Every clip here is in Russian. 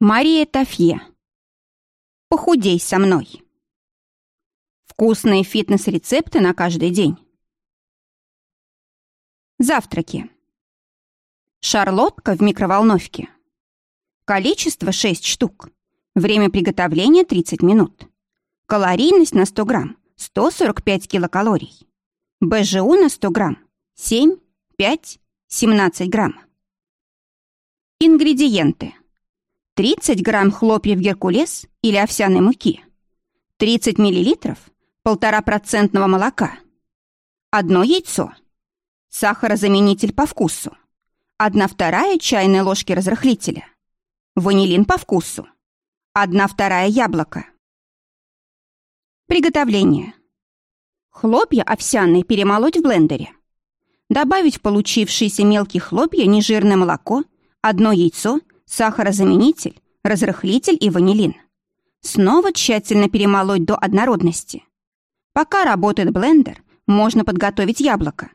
Мария Тафье. Похудей со мной. Вкусные фитнес-рецепты на каждый день. Завтраки. Шарлотка в микроволновке. Количество 6 штук. Время приготовления 30 минут. Калорийность на 100 грамм 145 килокалорий. БЖУ на 100 грамм 7, 5, 17 грамм. Ингредиенты. 30 грамм хлопьев геркулес или овсяной муки, 30 миллилитров, 1,5% молока, одно яйцо, сахарозаменитель по вкусу, 1 вторая чайной ложки разрыхлителя, ванилин по вкусу, 1 вторая яблоко. Приготовление. Хлопья овсяные перемолоть в блендере. Добавить в получившиеся мелкие хлопья нежирное молоко, одно яйцо – сахарозаменитель, разрыхлитель и ванилин. Снова тщательно перемолоть до однородности. Пока работает блендер, можно подготовить яблоко.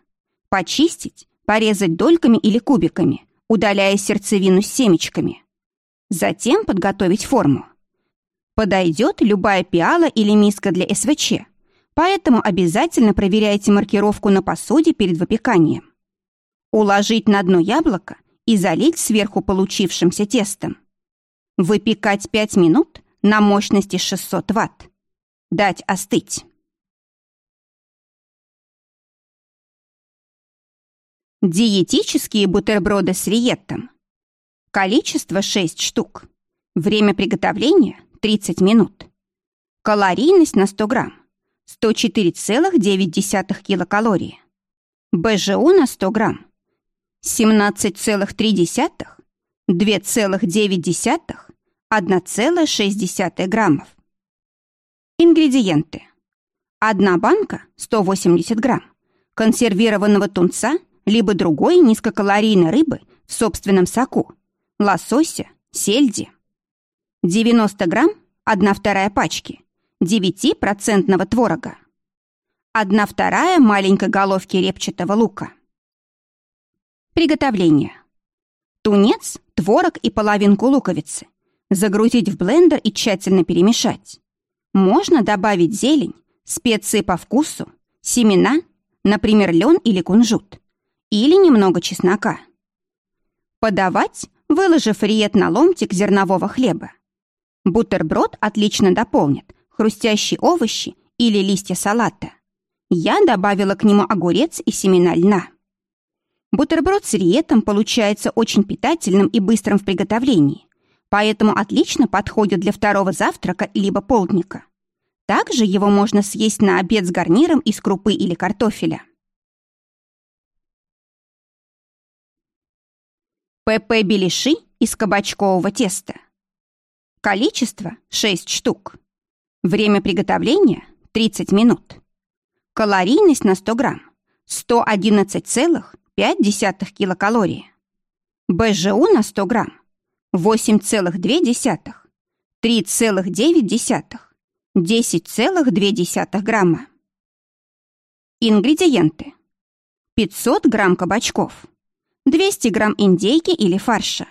Почистить, порезать дольками или кубиками, удаляя сердцевину с семечками. Затем подготовить форму. Подойдет любая пиала или миска для СВЧ, поэтому обязательно проверяйте маркировку на посуде перед выпеканием. Уложить на дно яблоко и залить сверху получившимся тестом. Выпекать 5 минут на мощности 600 Вт. Дать остыть. Диетические бутерброды с риеттом. Количество 6 штук. Время приготовления 30 минут. Калорийность на 100 грамм 104,9 килокалории. БЖУ на 100 грамм 17,3, 2,9, 1,6 граммов. Ингредиенты. Одна банка 180 грамм консервированного тунца либо другой низкокалорийной рыбы в собственном соку, лосося, сельди. 90 грамм – 1 вторая пачки, 9% творога. 1 вторая маленькой головки репчатого лука. Приготовление. Тунец, творог и половинку луковицы. Загрузить в блендер и тщательно перемешать. Можно добавить зелень, специи по вкусу, семена, например, лен или кунжут, или немного чеснока. Подавать, выложив риет на ломтик зернового хлеба. Бутерброд отлично дополнит хрустящие овощи или листья салата. Я добавила к нему огурец и семена льна. Бутерброд с риетом получается очень питательным и быстрым в приготовлении, поэтому отлично подходит для второго завтрака либо полдника. Также его можно съесть на обед с гарниром из крупы или картофеля. ПП беляши из кабачкового теста. Количество 6 штук. Время приготовления 30 минут. Калорийность на 100 грамм 111,5 0,5 килокалории. БЖУ на 100 грамм 8,2, 3,9, 10,2 грамма. Ингредиенты. 500 грамм кабачков, 200 грамм индейки или фарша,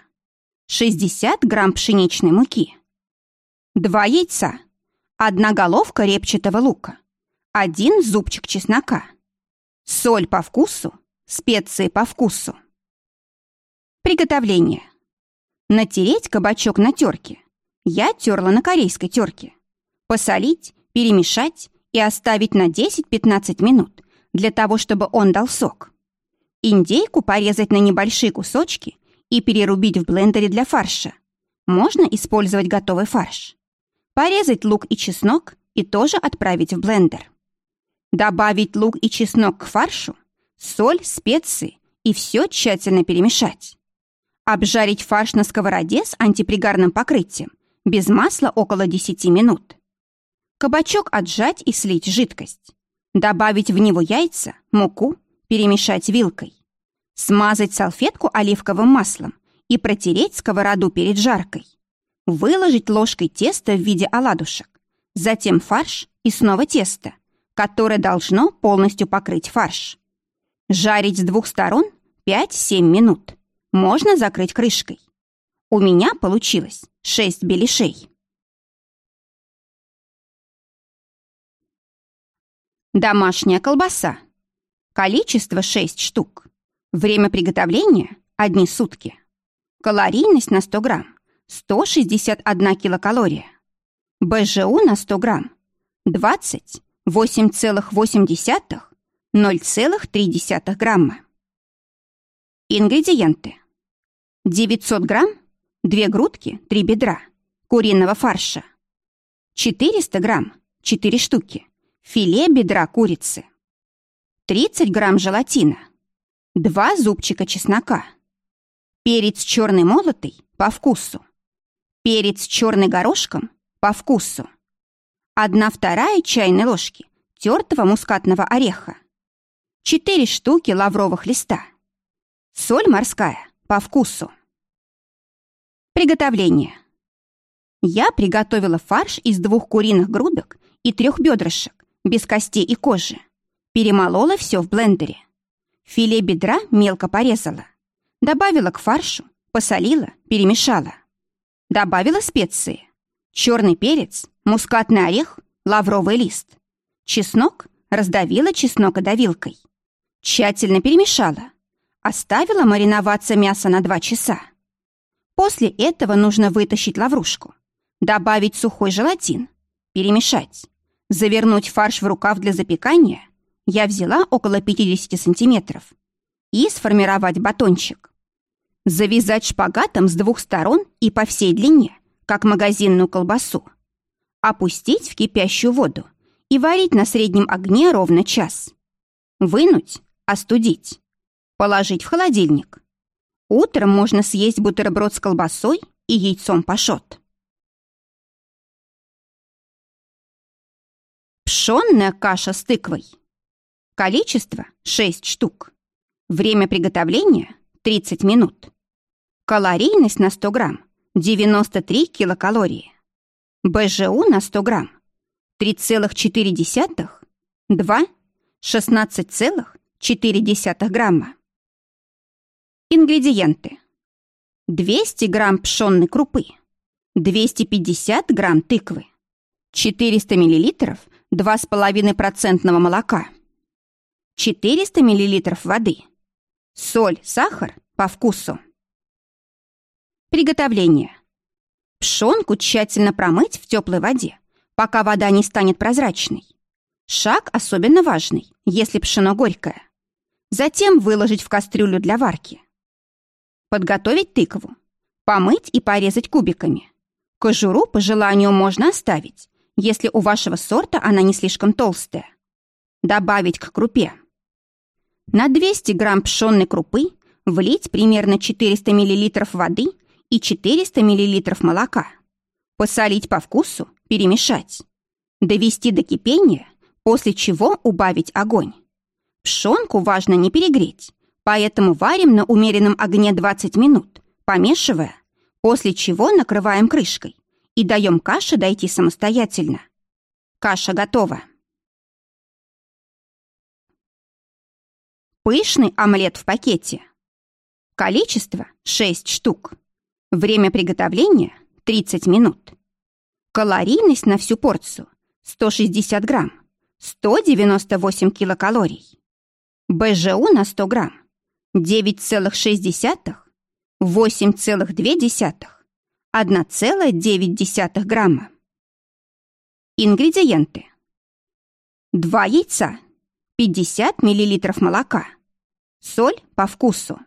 60 грамм пшеничной муки, 2 яйца, 1 головка репчатого лука, 1 зубчик чеснока, соль по вкусу, Специи по вкусу. Приготовление. Натереть кабачок на терке. Я терла на корейской терке. Посолить, перемешать и оставить на 10-15 минут для того, чтобы он дал сок. Индейку порезать на небольшие кусочки и перерубить в блендере для фарша. Можно использовать готовый фарш. Порезать лук и чеснок и тоже отправить в блендер. Добавить лук и чеснок к фаршу соль, специи и все тщательно перемешать. Обжарить фарш на сковороде с антипригарным покрытием, без масла около 10 минут. Кабачок отжать и слить жидкость. Добавить в него яйца, муку, перемешать вилкой. Смазать салфетку оливковым маслом и протереть сковороду перед жаркой. Выложить ложкой тесто в виде оладушек. Затем фарш и снова тесто, которое должно полностью покрыть фарш. Жарить с двух сторон 5-7 минут. Можно закрыть крышкой. У меня получилось 6 беляшей. Домашняя колбаса. Количество 6 штук. Время приготовления – одни сутки. Калорийность на 100 грамм – 161 килокалория. БЖУ на 100 грамм – 20, 8,8, 0,3 грамма. Ингредиенты. 900 грамм, 2 грудки, 3 бедра, куриного фарша. 400 грамм, 4 штуки, филе бедра курицы. 30 грамм желатина, 2 зубчика чеснока, перец черный молотый по вкусу, перец черный горошком по вкусу, 1 вторая чайной ложки тертого мускатного ореха, 4 штуки лавровых листа, соль морская по вкусу. Приготовление. Я приготовила фарш из двух куриных грудок и трех бедрышек, без костей и кожи. Перемолола все в блендере. Филе бедра мелко порезала. Добавила к фаршу, посолила, перемешала. Добавила специи. Черный перец, мускатный орех, лавровый лист. Чеснок раздавила чеснокодавилкой. Тщательно перемешала. Оставила мариноваться мясо на два часа. После этого нужно вытащить лаврушку, добавить сухой желатин, перемешать, завернуть фарш в рукав для запекания я взяла около 50 сантиметров, и сформировать батончик. Завязать шпагатом с двух сторон и по всей длине, как магазинную колбасу. Опустить в кипящую воду и варить на среднем огне ровно час. Вынуть, остудить. Положить в холодильник. Утром можно съесть бутерброд с колбасой и яйцом пашот. Пшенная каша с тыквой. Количество – 6 штук. Время приготовления – 30 минут. Калорийность на 100 грамм – 93 килокалории. БЖУ на 100 грамм – 3,4, 2, 16,4 грамма. Ингредиенты. 200 грамм пшенной крупы, 250 грамм тыквы, 400 миллилитров 2,5% молока – 400 мл воды, соль, сахар по вкусу. Приготовление. Пшенку тщательно промыть в теплой воде, пока вода не станет прозрачной. Шаг особенно важный, если пшено горькое. Затем выложить в кастрюлю для варки. Подготовить тыкву. Помыть и порезать кубиками. Кожуру по желанию можно оставить, если у вашего сорта она не слишком толстая. Добавить к крупе. На 200 грамм пшенной крупы влить примерно 400 миллилитров воды и 400 миллилитров молока. Посолить по вкусу, перемешать. Довести до кипения, после чего убавить огонь. Пшенку важно не перегреть, поэтому варим на умеренном огне 20 минут, помешивая, после чего накрываем крышкой и даем каше дойти самостоятельно. Каша готова. Пышный омлет в пакете. Количество 6 штук. Время приготовления 30 минут. Калорийность на всю порцию 160 грамм, 198 килокалорий. БЖУ на 100 грамм 9,6, 8,2, 1,9 грамма. Ингредиенты. 2 яйца, 50 миллилитров молока, соль по вкусу.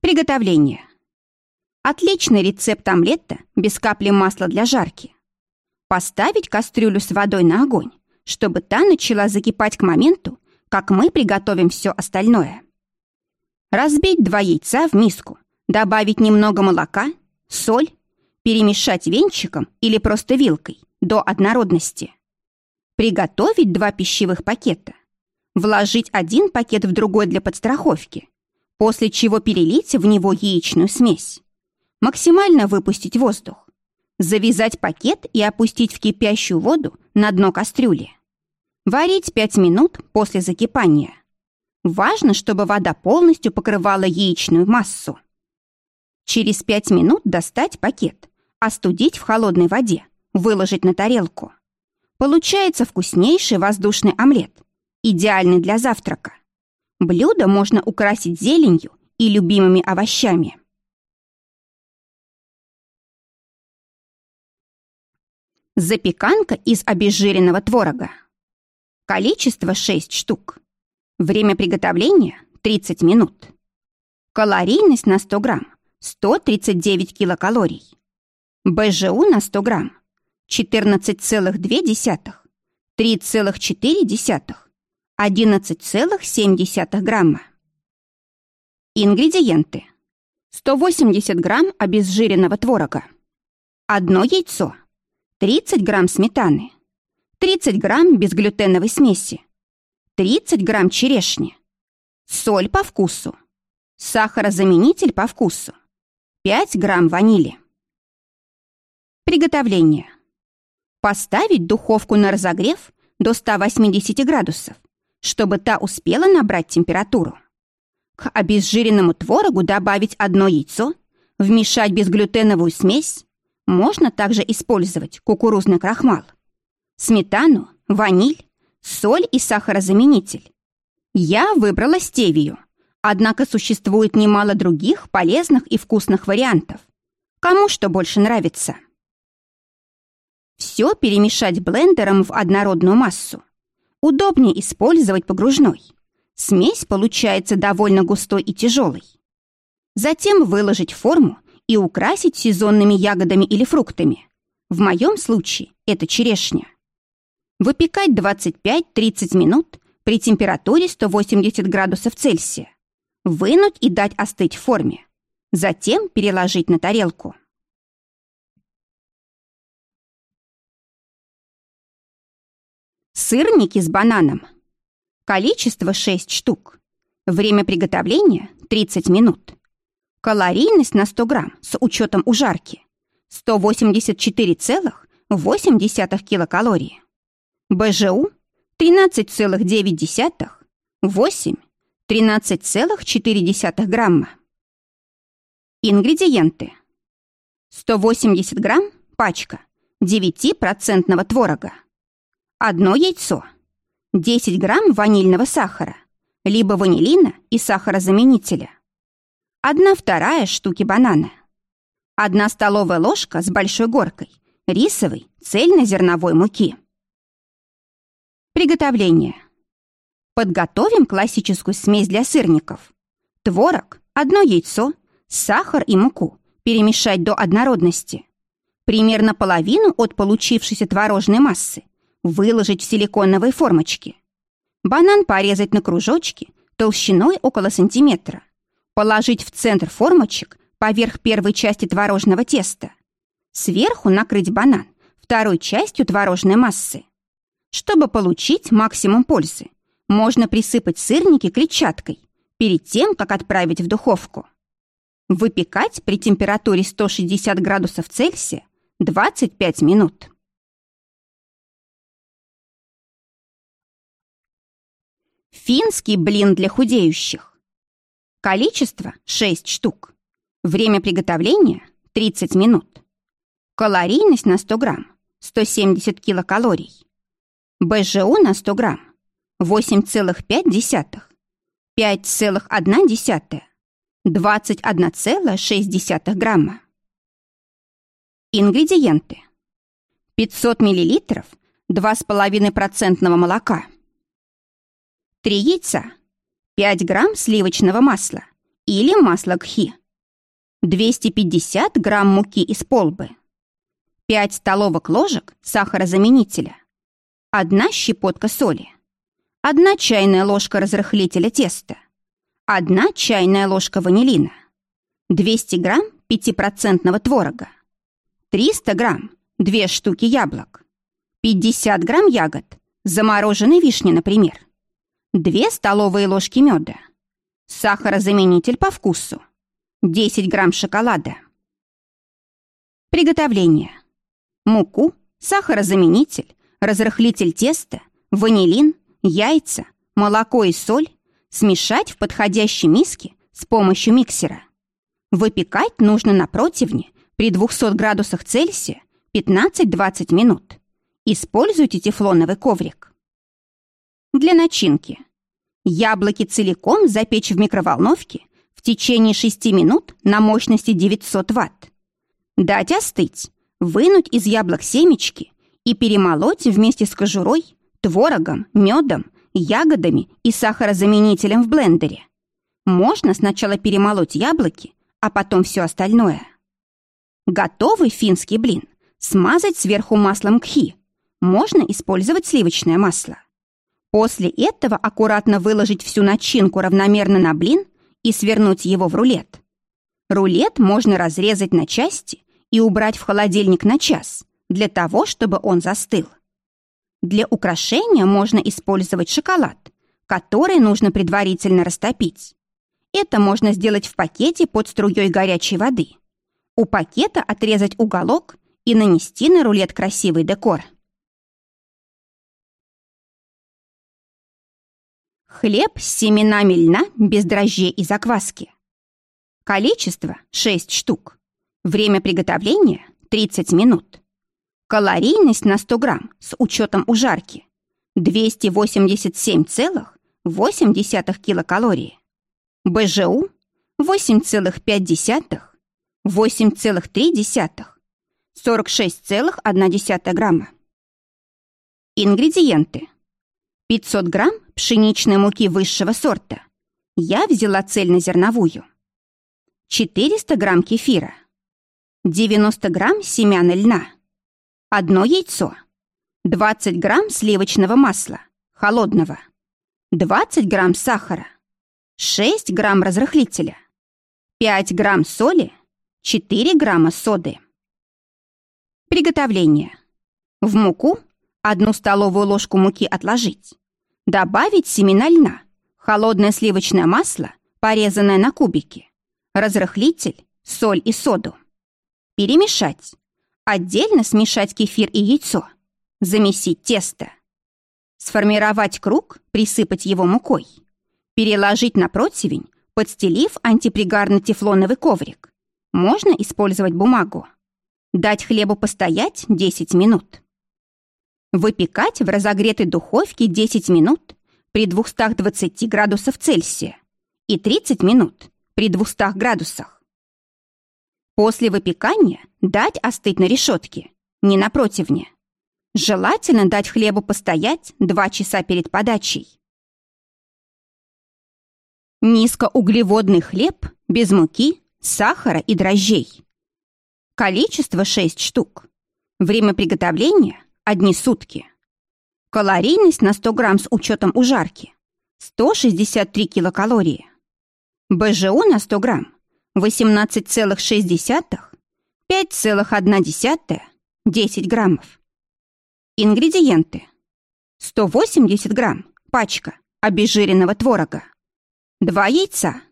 Приготовление. Отличный рецепт омлета без капли масла для жарки. Поставить кастрюлю с водой на огонь, чтобы та начала закипать к моменту, как мы приготовим все остальное. Разбить два яйца в миску, добавить немного молока, соль, перемешать венчиком или просто вилкой до однородности. Приготовить два пищевых пакета вложить один пакет в другой для подстраховки, после чего перелить в него яичную смесь. Максимально выпустить воздух. Завязать пакет и опустить в кипящую воду на дно кастрюли. Варить 5 минут после закипания. Важно, чтобы вода полностью покрывала яичную массу. Через 5 минут достать пакет, Остудить в холодной воде, выложить на тарелку. Получается вкуснейший воздушный омлет, идеальный для завтрака. Блюдо можно украсить зеленью и любимыми овощами. Запеканка из обезжиренного творога. Количество 6 штук. Время приготовления 30 минут. Калорийность на 100 грамм 139 килокалорий. БЖУ на 100 грамм 14,2, 3,4, 11,7 грамма. Ингредиенты. 180 грамм обезжиренного творога. Одно яйцо. 30 грамм сметаны. 30 грамм безглютеновой смеси. 30 грамм черешни. Соль по вкусу. Сахарозаменитель по вкусу. 5 грамм ванили. Приготовление. Поставить духовку на разогрев до 180 градусов, чтобы та успела набрать температуру. К обезжиренному творогу добавить одно яйцо, вмешать безглютеновую смесь. Можно также использовать кукурузный крахмал, сметану, ваниль, соль и сахарозаменитель. Я выбрала стевию, однако существует немало других полезных и вкусных вариантов. Кому что больше нравится. Все перемешать блендером в однородную массу. Удобнее использовать погружной. Смесь получается довольно густой и тяжелой. Затем выложить форму и украсить сезонными ягодами или фруктами. В моем случае это черешня. Выпекать 25-30 минут при температуре 180 градусов Цельсия. Вынуть и дать остыть в форме. Затем переложить на тарелку. Сырники с бананом. Количество 6 штук. Время приготовления 30 минут. Калорийность на 100 грамм с учетом ужарки 184,8 килокалории. БЖУ 13,9, 8, 13,4 грамма. Ингредиенты. 180 грамм пачка 9% творога. Одно яйцо. 10 грамм ванильного сахара, либо ванилина и сахарозаменителя. Одна вторая штуки банана. Одна столовая ложка с большой горкой рисовой цельнозерновой муки. Приготовление. Подготовим классическую смесь для сырников. Творог, одно яйцо, сахар и муку перемешать до однородности. Примерно половину от получившейся творожной массы выложить в силиконовые формочки. Банан порезать на кружочки толщиной около сантиметра. Положить в центр формочек поверх первой части творожного теста. Сверху накрыть банан второй частью творожной массы. Чтобы получить максимум пользы, можно присыпать сырники клетчаткой перед тем, как отправить в духовку. Выпекать при температуре 160 градусов Цельсия 25 минут. Финский блин для худеющих. Количество 6 штук. Время приготовления 30 минут. Калорийность на 100 грамм 170 килокалорий. БЖУ на 100 грамм. 8,5, 5,1, 21,6 грамма. Ингредиенты. 500 миллилитров 2,5% молока, 3 яйца, 5 грамм сливочного масла или масла гхи, 250 грамм муки из полбы, 5 столовых ложек сахарозаменителя, 1 щепотка соли, 1 чайная ложка разрыхлителя теста, 1 чайная ложка ванилина, 200 грамм 5% творога, 300 грамм 2 штуки яблок, 50 грамм ягод, замороженной вишни, например, 2 столовые ложки меда, сахарозаменитель по вкусу, 10 грамм шоколада. Приготовление. Муку, сахарозаменитель, разрыхлитель теста, ванилин, яйца, молоко и соль смешать в подходящей миске с помощью миксера. Выпекать нужно на противне при 200 градусах Цельсия 15-20 минут. Используйте тефлоновый коврик. Для начинки. Яблоки целиком запечь в микроволновке в течение 6 минут на мощности 900 Вт. Дать остыть, вынуть из яблок семечки и перемолоть вместе с кожурой, творогом, медом, ягодами и сахарозаменителем в блендере. Можно сначала перемолоть яблоки, а потом все остальное. Готовый финский блин смазать сверху маслом кхи. Можно использовать сливочное масло. После этого аккуратно выложить всю начинку равномерно на блин и свернуть его в рулет. Рулет можно разрезать на части и убрать в холодильник на час, для того, чтобы он застыл. Для украшения можно использовать шоколад, который нужно предварительно растопить. Это можно сделать в пакете под струей горячей воды. У пакета отрезать уголок и нанести на рулет красивый декор. Хлеб с семенами льна без дрожжей и закваски. Количество 6 штук. Время приготовления 30 минут. Калорийность на 100 грамм с учетом ужарки 287,8 килокалории. БЖУ 8,5, 8,3, 46,1 грамма. Ингредиенты. 500 грамм пшеничной муки высшего сорта. Я взяла цельнозерновую. 400 грамм кефира. 90 грамм семян льна. Одно яйцо. 20 грамм сливочного масла, холодного. 20 грамм сахара. 6 грамм разрыхлителя. 5 грамм соли. 4 грамма соды. Приготовление. В муку одну столовую ложку муки отложить. Добавить семена льна, холодное сливочное масло, порезанное на кубики, разрыхлитель, соль и соду. Перемешать. Отдельно смешать кефир и яйцо. Замесить тесто. Сформировать круг, присыпать его мукой. Переложить на противень, подстелив антипригарно-тефлоновый коврик. Можно использовать бумагу. Дать хлебу постоять 10 минут. Выпекать в разогретой духовке 10 минут при 220 градусов Цельсия и 30 минут при 200 градусах. После выпекания дать остыть на решетке, не на противне. Желательно дать хлебу постоять 2 часа перед подачей. Низкоуглеводный хлеб без муки, сахара и дрожжей. Количество 6 штук. Время приготовления – одни сутки. Калорийность на 100 грамм с учетом ужарки – 163 килокалории. БЖУ на 100 грамм 18,6, 5,1, 10 граммов. Ингредиенты. 180 грамм, пачка обезжиренного творога. 2 яйца.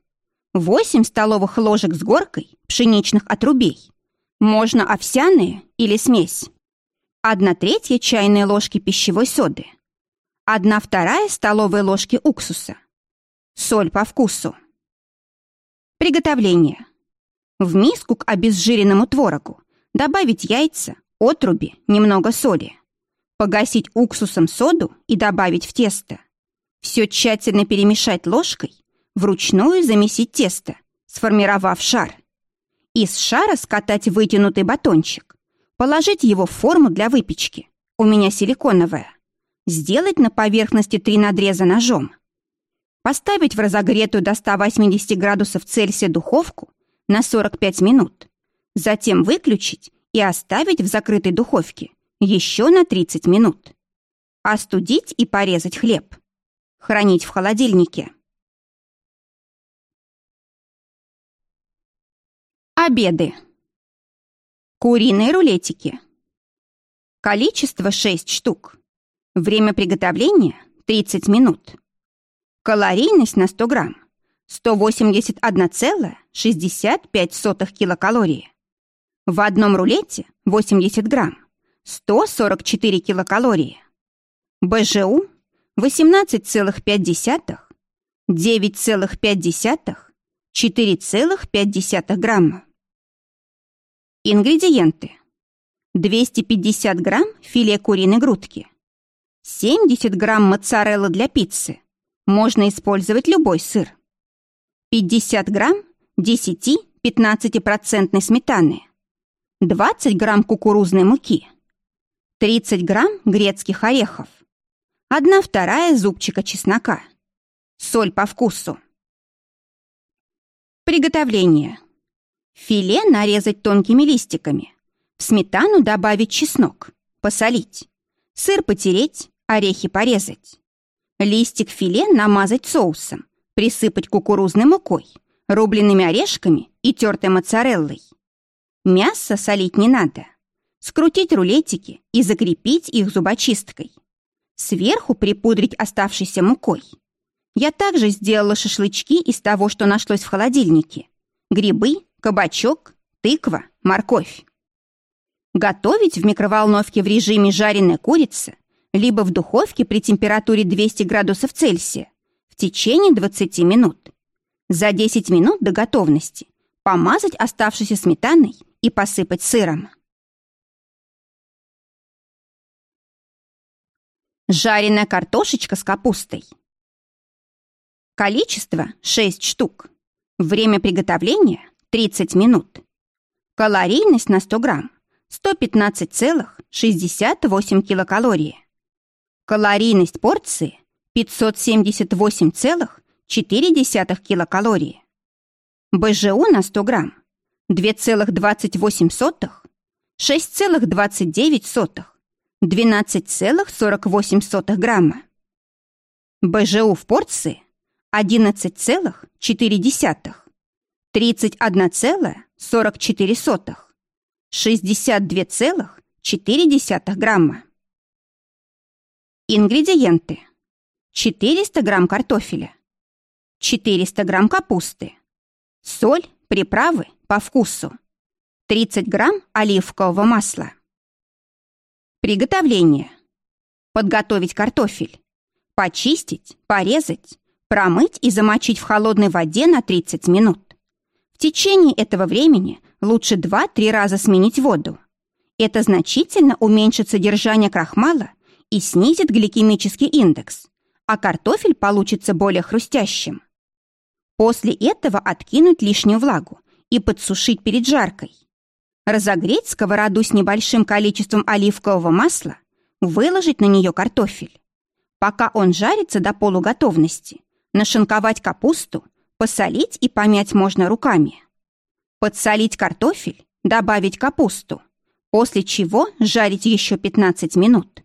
8 столовых ложек с горкой пшеничных отрубей. Можно овсяные или смесь. 1 третья чайной ложки пищевой соды. 1 вторая столовой ложки уксуса. Соль по вкусу. Приготовление. В миску к обезжиренному творогу добавить яйца, отруби, немного соли. Погасить уксусом соду и добавить в тесто. Все тщательно перемешать ложкой, вручную замесить тесто, сформировав шар. Из шара скатать вытянутый батончик. Положить его в форму для выпечки. У меня силиконовая. Сделать на поверхности три надреза ножом. Поставить в разогретую до 180 градусов Цельсия духовку на 45 минут. Затем выключить и оставить в закрытой духовке еще на 30 минут. Остудить и порезать хлеб. Хранить в холодильнике. Обеды. Куриные рулетики. Количество 6 штук. Время приготовления 30 минут. Калорийность на 100 грамм 181,65 килокалории. В одном рулете 80 грамм 144 килокалории. БЖУ 18,5, 9,5, 4,5 грамма. Ингредиенты. 250 грамм филе куриной грудки. 70 грамм моцареллы для пиццы. Можно использовать любой сыр. 50 грамм 10-15% сметаны. 20 грамм кукурузной муки. 30 грамм грецких орехов. 1 вторая зубчика чеснока. Соль по вкусу. Приготовление. Филе нарезать тонкими листиками. В сметану добавить чеснок. Посолить. Сыр потереть, орехи порезать. Листик филе намазать соусом. Присыпать кукурузной мукой, рубленными орешками и тертой моцареллой. Мясо солить не надо. Скрутить рулетики и закрепить их зубочисткой. Сверху припудрить оставшейся мукой. Я также сделала шашлычки из того, что нашлось в холодильнике. Грибы, кабачок, тыква, морковь. Готовить в микроволновке в режиме жареная курица либо в духовке при температуре 200 градусов Цельсия в течение 20 минут. За 10 минут до готовности помазать оставшейся сметаной и посыпать сыром. Жареная картошечка с капустой. Количество 6 штук. Время приготовления 30 минут. Калорийность на 100 грамм 115,68 килокалории. Калорийность порции 578,4 килокалории. БЖУ на 100 грамм 2,28, 6,29, 12,48 грамма. БЖУ в порции 11,4, 31,44, 62,4 грамма. Ингредиенты. 400 грамм картофеля, 400 грамм капусты, соль, приправы по вкусу, 30 грамм оливкового масла. Приготовление. Подготовить картофель. Почистить, порезать, промыть и замочить в холодной воде на 30 минут. В течение этого времени лучше 2-3 раза сменить воду. Это значительно уменьшит содержание крахмала и снизит гликемический индекс, а картофель получится более хрустящим. После этого откинуть лишнюю влагу и подсушить перед жаркой. Разогреть сковороду с небольшим количеством оливкового масла, выложить на нее картофель. Пока он жарится до полуготовности, нашинковать капусту, посолить и помять можно руками. Подсолить картофель, добавить капусту, после чего жарить еще 15 минут.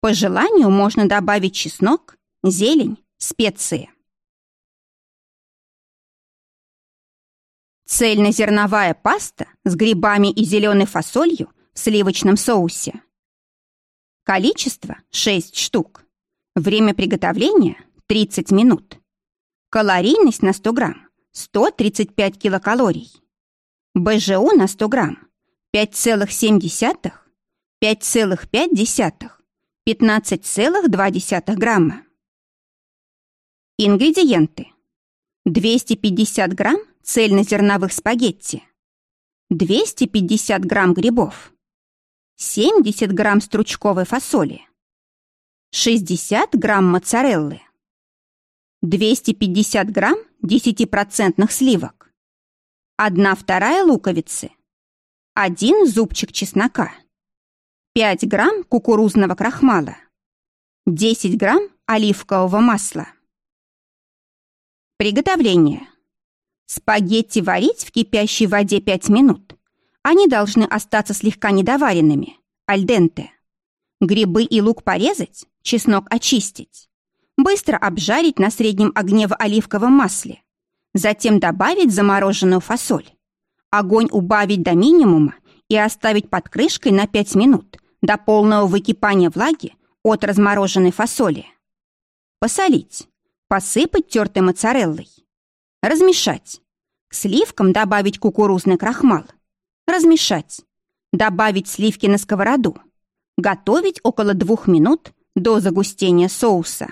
По желанию можно добавить чеснок, зелень, специи. Цельнозерновая паста с грибами и зеленой фасолью в сливочном соусе. Количество 6 штук. Время приготовления 30 минут. Калорийность на 100 грамм 135 килокалорий. БЖУ на 100 грамм 5,7, 5,5, 15,2 грамма. Ингредиенты. 250 грамм цельнозерновых спагетти, 250 грамм грибов, 70 грамм стручковой фасоли, 60 грамм моцареллы, 250 грамм 10% сливок, 1 вторая луковицы, 1 зубчик чеснока, 5 грамм кукурузного крахмала, 10 грамм оливкового масла. Приготовление. Спагетти варить в кипящей воде 5 минут. Они должны остаться слегка недоваренными, альденте. Грибы и лук порезать, чеснок очистить. Быстро обжарить на среднем огне в оливковом масле. Затем добавить замороженную фасоль. Огонь убавить до минимума и оставить под крышкой на 5 минут до полного выкипания влаги от размороженной фасоли. Посолить. Посыпать тертой моцареллой. Размешать. К сливкам добавить кукурузный крахмал. Размешать. Добавить сливки на сковороду. Готовить около двух минут до загустения соуса.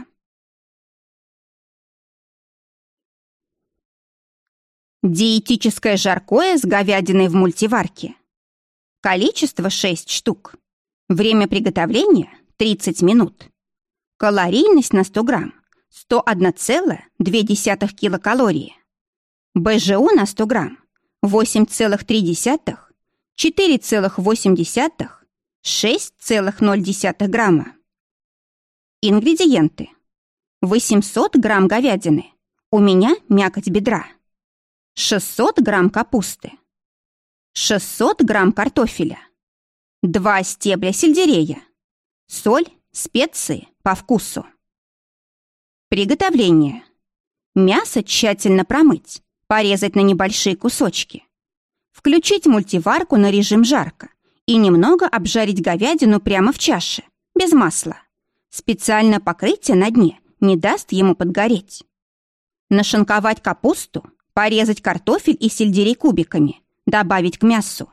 Диетическое жаркое с говядиной в мультиварке. Количество 6 штук. Время приготовления 30 минут. Калорийность на 100 грамм 101,2 килокалории. БЖУ на 100 грамм 8,3, 4,8, 6,0 грамма. Ингредиенты. 800 грамм говядины. У меня мякоть бедра. 600 грамм капусты. 600 грамм картофеля. 2 стебля сельдерея. Соль, специи по вкусу. Приготовление. Мясо тщательно промыть, порезать на небольшие кусочки. Включить мультиварку на режим жарко и немного обжарить говядину прямо в чаше, без масла. Специальное покрытие на дне не даст ему подгореть. Нашинковать капусту, порезать картофель и сельдерей кубиками, добавить к мясу.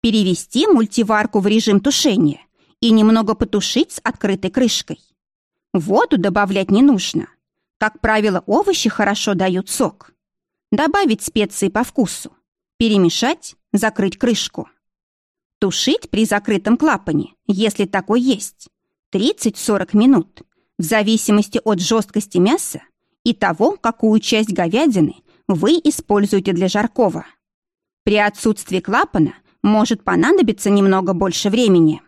Перевести мультиварку в режим тушения и немного потушить с открытой крышкой. Воду добавлять не нужно. Как правило, овощи хорошо дают сок. Добавить специи по вкусу. Перемешать, закрыть крышку. Тушить при закрытом клапане, если такой есть, 30-40 минут, в зависимости от жесткости мяса и того, какую часть говядины вы используете для жаркого. При отсутствии клапана может понадобиться немного больше времени.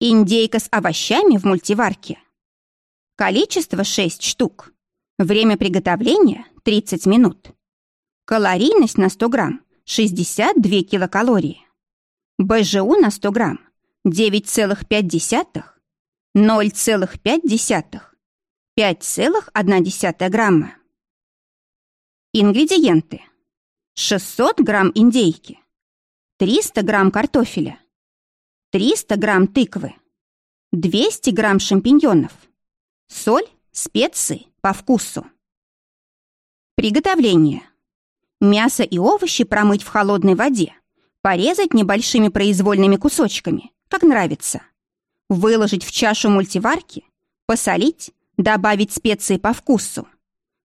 Индейка с овощами в мультиварке. Количество 6 штук. Время приготовления 30 минут. Калорийность на 100 грамм 62 килокалории. БЖУ на 100 грамм 9,5, 0,5, 5,1 грамма. Ингредиенты. 600 грамм индейки, 300 грамм картофеля, 300 грамм тыквы, 200 грамм шампиньонов, соль, специи по вкусу. Приготовление. Мясо и овощи промыть в холодной воде. Порезать небольшими произвольными кусочками, как нравится. Выложить в чашу мультиварки, посолить, добавить специи по вкусу.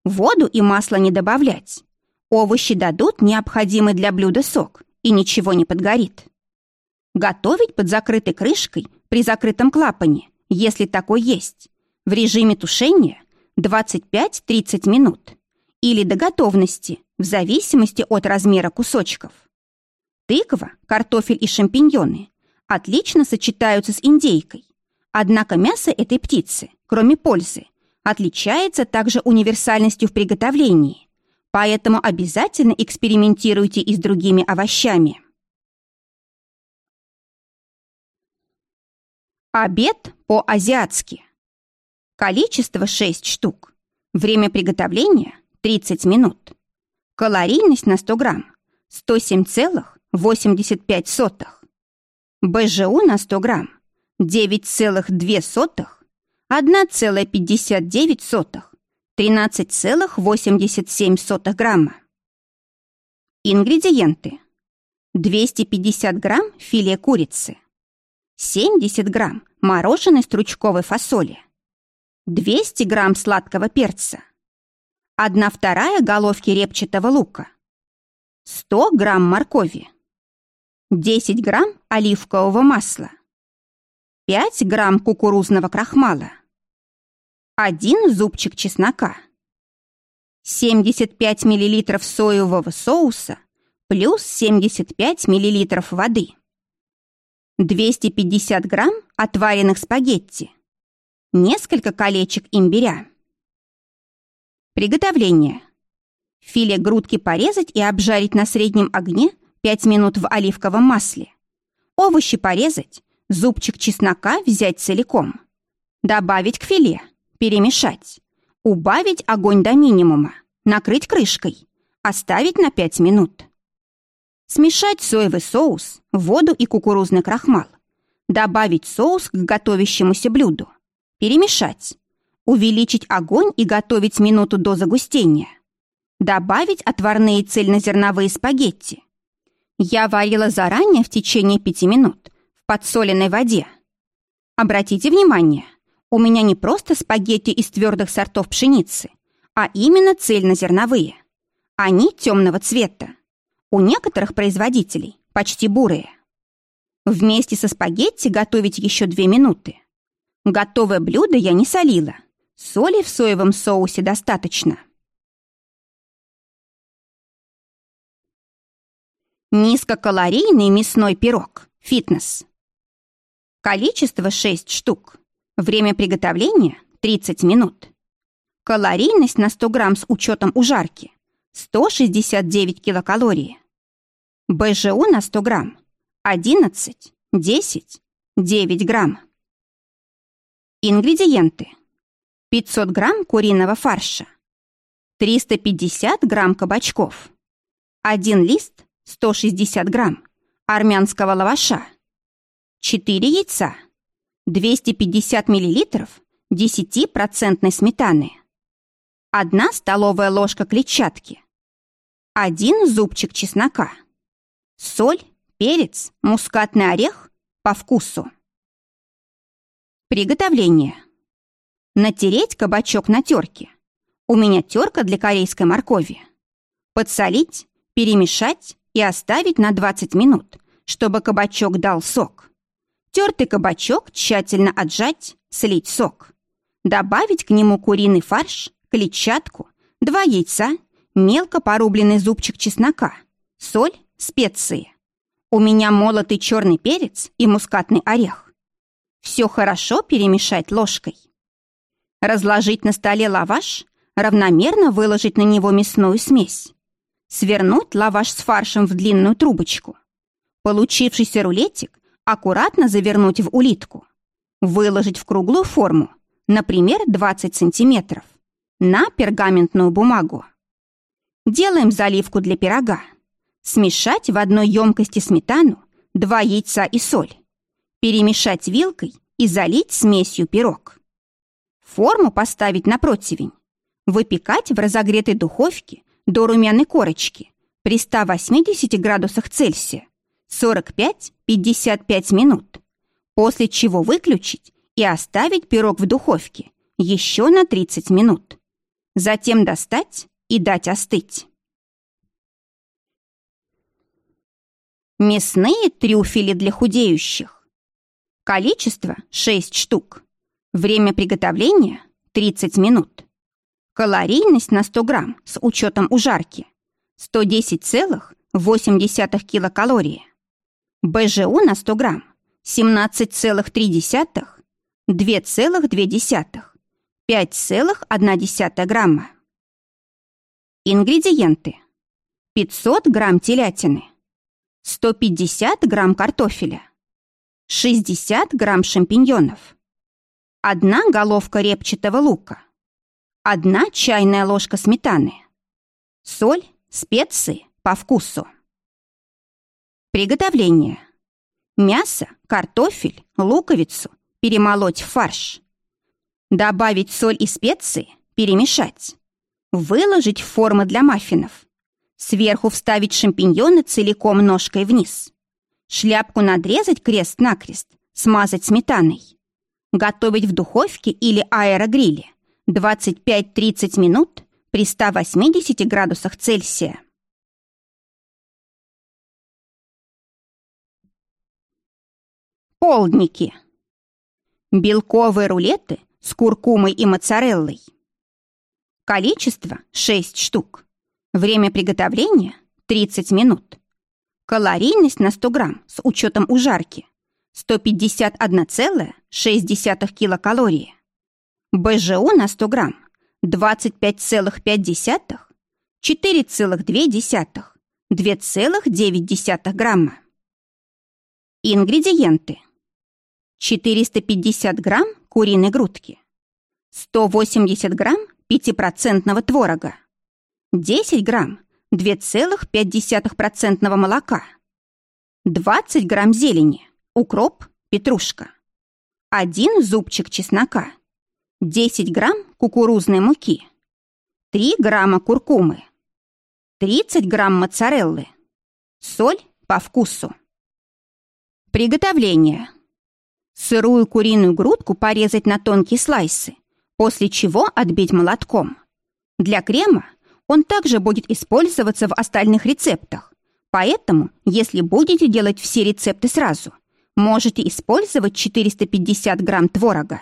Воду и масло не добавлять. Овощи дадут необходимый для блюда сок, и ничего не подгорит. Готовить под закрытой крышкой при закрытом клапане, если такой есть, в режиме тушения 25-30 минут или до готовности, в зависимости от размера кусочков. Тыква, картофель и шампиньоны отлично сочетаются с индейкой. Однако мясо этой птицы, кроме пользы, отличается также универсальностью в приготовлении, поэтому обязательно экспериментируйте и с другими овощами. Обед по-азиатски. Количество 6 штук. Время приготовления 30 минут. Калорийность на 100 грамм 107,85. БЖУ на 100 грамм 9,2, 1,59, 13,87 грамма. Ингредиенты. 250 грамм филе курицы, 70 грамм мороженой стручковой фасоли, 200 грамм сладкого перца, Одна вторая головки репчатого лука, 100 грамм моркови, 10 грамм оливкового масла, 5 грамм кукурузного крахмала, 1 зубчик чеснока, 75 миллилитров соевого соуса плюс 75 миллилитров воды, 250 грамм отваренных спагетти, несколько колечек имбиря. Приготовление. Филе грудки порезать и обжарить на среднем огне 5 минут в оливковом масле. Овощи порезать, зубчик чеснока взять целиком. Добавить к филе, перемешать. Убавить огонь до минимума, накрыть крышкой, оставить на 5 минут. Смешать соевый соус, воду и кукурузный крахмал. Добавить соус к готовящемуся блюду. Перемешать увеличить огонь и готовить минуту до загустения. Добавить отварные цельнозерновые спагетти. Я варила заранее в течение пяти минут в подсоленной воде. Обратите внимание, у меня не просто спагетти из твердых сортов пшеницы, а именно цельнозерновые. Они темного цвета. У некоторых производителей почти бурые. Вместе со спагетти готовить еще две минуты. Готовое блюдо я не солила. Соли в соевом соусе достаточно. Низкокалорийный мясной пирог. Фитнес. Количество 6 штук. Время приготовления 30 минут. Калорийность на 100 грамм с учетом ужарки 169 килокалорий. БЖУ на 100 грамм 11, 10, 9 грамм. Ингредиенты. 500 грамм куриного фарша, 350 грамм кабачков, 1 лист 160 грамм армянского лаваша, 4 яйца, 250 миллилитров 10% сметаны, 1 столовая ложка клетчатки, 1 зубчик чеснока, соль, перец, мускатный орех по вкусу. Приготовление. Натереть кабачок на терке. У меня терка для корейской моркови. Подсолить, перемешать и оставить на 20 минут, чтобы кабачок дал сок. Тертый кабачок тщательно отжать, слить сок. Добавить к нему куриный фарш, клетчатку, два яйца, мелко порубленный зубчик чеснока, соль, специи. У меня молотый черный перец и мускатный орех. Все хорошо перемешать ложкой. Разложить на столе лаваш, равномерно выложить на него мясную смесь. Свернуть лаваш с фаршем в длинную трубочку. Получившийся рулетик аккуратно завернуть в улитку. Выложить в круглую форму, например, 20 сантиметров, на пергаментную бумагу. Делаем заливку для пирога. Смешать в одной емкости сметану, два яйца и соль. Перемешать вилкой и залить смесью пирог. Форму поставить на противень. Выпекать в разогретой духовке до румяной корочки при 180 градусах Цельсия 45-55 минут, после чего выключить и оставить пирог в духовке еще на 30 минут. Затем достать и дать остыть. Мясные трюфели для худеющих. Количество 6 штук. Время приготовления 30 минут. Калорийность на 100 грамм с учетом ужарки 110,8 килокалории. БЖУ на 100 грамм 17,3, 2,2, 5,1 грамма. Ингредиенты. 500 грамм телятины, 150 грамм картофеля, 60 грамм шампиньонов, одна головка репчатого лука, Одна чайная ложка сметаны. Соль, специи по вкусу. Приготовление. Мясо, картофель, луковицу перемолоть в фарш. Добавить соль и специи, перемешать. Выложить в формы для маффинов. Сверху вставить шампиньоны целиком ножкой вниз. Шляпку надрезать крест-накрест, смазать сметаной. Готовить в духовке или аэрогриле 25-30 минут при 180 градусах Цельсия. Полдники. Белковые рулеты с куркумой и моцареллой. Количество 6 штук. Время приготовления 30 минут. Калорийность на 100 грамм с учетом ужарки 151,6 килокалории. БЖУ на 100 грамм 25,5, 4,2, 2,9 грамма. Ингредиенты. 450 грамм куриной грудки, 180 грамм 5% творога, 10 грамм 2,5% молока, 20 грамм зелени, укроп, петрушка, 1 зубчик чеснока, 10 грамм кукурузной муки, 3 грамма куркумы, 30 грамм моцареллы, соль по вкусу. Приготовление. Сырую куриную грудку порезать на тонкие слайсы, после чего отбить молотком. Для крема он также будет использоваться в остальных рецептах, Поэтому, если будете делать все рецепты сразу, можете использовать 450 грамм творога.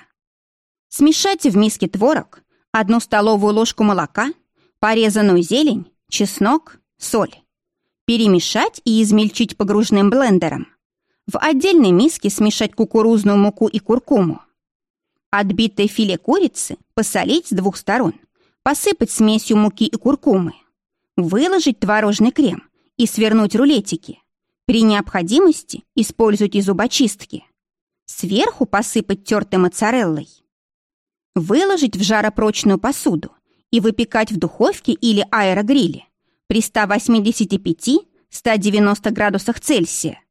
Смешайте в миске творог, одну столовую ложку молока, порезанную зелень, чеснок, соль. Перемешать и измельчить погружным блендером. В отдельной миске смешать кукурузную муку и куркуму. Отбитое филе курицы посолить с двух сторон, посыпать смесью муки и куркумы, выложить творожный крем и свернуть рулетики. При необходимости используйте зубочистки. Сверху посыпать тертой моцареллой. Выложить в жаропрочную посуду и выпекать в духовке или аэрогриле при 185-190 градусах Цельсия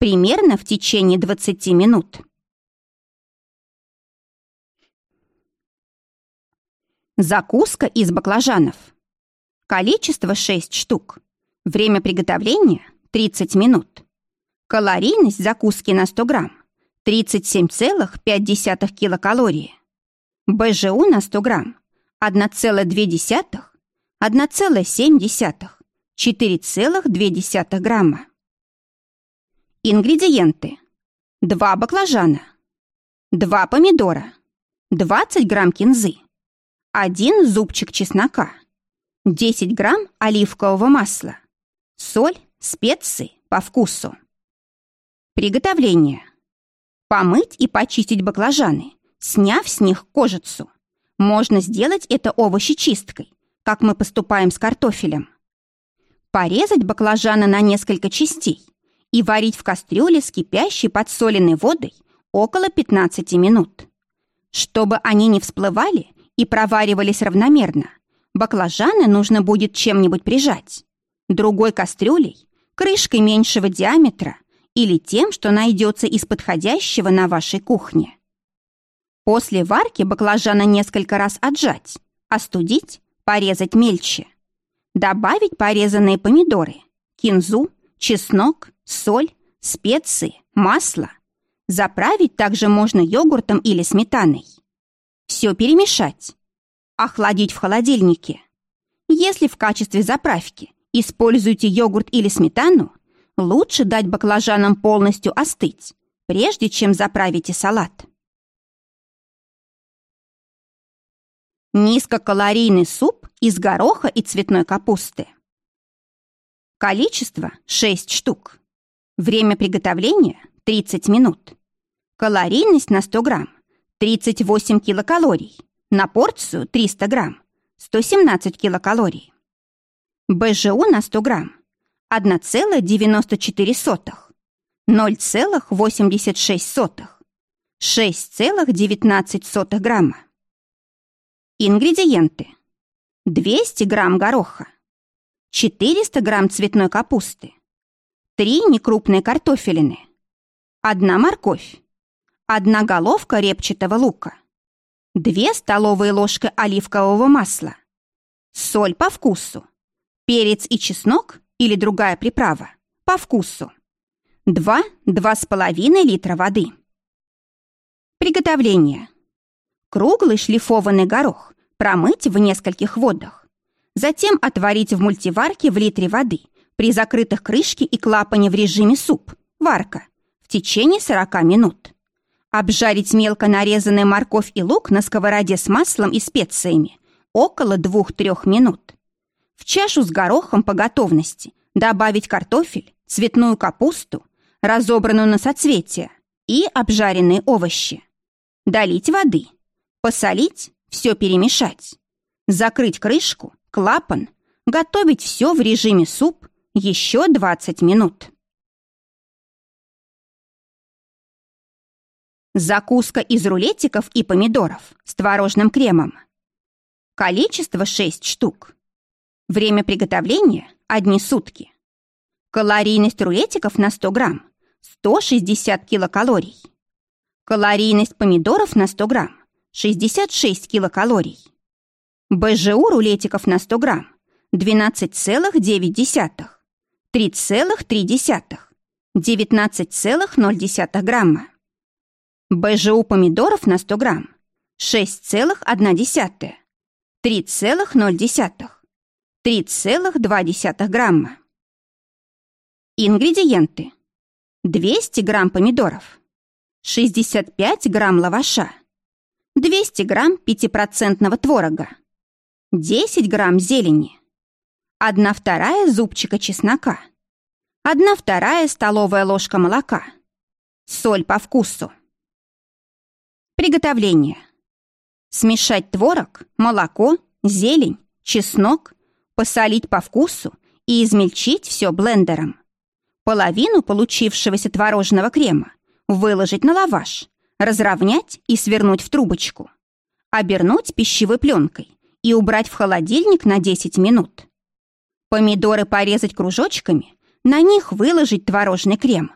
примерно в течение 20 минут. Закуска из баклажанов. Количество 6 штук. Время приготовления 30 минут. Калорийность закуски на 100 грамм 37,5 килокалории. БЖУ на 100 грамм 1,2, 1,7, 4,2 грамма. Ингредиенты. 2 баклажана, 2 помидора, 20 грамм кинзы, 1 зубчик чеснока, 10 грамм оливкового масла, соль, специи по вкусу. Приготовление. Помыть и почистить баклажаны, сняв с них кожицу. Можно сделать это овощечисткой, как мы поступаем с картофелем. Порезать баклажаны на несколько частей и варить в кастрюле с кипящей подсоленной водой около 15 минут. Чтобы они не всплывали и проваривались равномерно, баклажаны нужно будет чем-нибудь прижать. Другой кастрюлей, крышкой меньшего диаметра или тем, что найдется из подходящего на вашей кухне. После варки баклажана несколько раз отжать, остудить, порезать мельче. Добавить порезанные помидоры, кинзу, чеснок, соль, специи, масло. Заправить также можно йогуртом или сметаной. Все перемешать. Охладить в холодильнике. Если в качестве заправки используете йогурт или сметану, лучше дать баклажанам полностью остыть, прежде чем заправите салат. Низкокалорийный суп из гороха и цветной капусты. Количество 6 штук. Время приготовления 30 минут. Калорийность на 100 грамм 38 килокалорий. На порцию 300 грамм 117 килокалорий. БЖУ на 100 грамм 1,94, 0,86, 6,19 грамма. Ингредиенты. 200 грамм гороха, 400 грамм цветной капусты, 3 некрупные картофелины, 1 морковь, 1 головка репчатого лука, 2 столовые ложки оливкового масла, соль по вкусу, перец и чеснок или другая приправа по вкусу, 2-2,5 литра воды. Приготовление. Круглый шлифованный горох промыть в нескольких водах. Затем отварить в мультиварке в литре воды при закрытых крышке и клапане в режиме суп, варка, в течение 40 минут. Обжарить мелко нарезанный морковь и лук на сковороде с маслом и специями около 2-3 минут. В чашу с горохом по готовности добавить картофель, цветную капусту, разобранную на соцветия и обжаренные овощи. Долить воды – Посолить, все перемешать. Закрыть крышку, клапан, готовить все в режиме суп еще 20 минут. Закуска из рулетиков и помидоров с творожным кремом. Количество 6 штук. Время приготовления – одни сутки. Калорийность рулетиков на 100 грамм – 160 килокалорий. Калорийность помидоров на 100 грамм 66 килокалорий. БЖУ рулетиков на 100 грамм. 12,9, 3,3, 19,0 грамма. БЖУ помидоров на 100 грамм. 6,1, 3,0, 3,2 грамма. Ингредиенты. 200 грамм помидоров, 65 грамм лаваша, 200 грамм 5% творога, 10 грамм зелени, 1 вторая зубчика чеснока, 1 вторая столовая ложка молока, соль по вкусу. Приготовление. Смешать творог, молоко, зелень, чеснок, посолить по вкусу и измельчить все блендером. Половину получившегося творожного крема выложить на лаваш, разровнять и свернуть в трубочку. Обернуть пищевой пленкой и убрать в холодильник на 10 минут. Помидоры порезать кружочками, на них выложить творожный крем.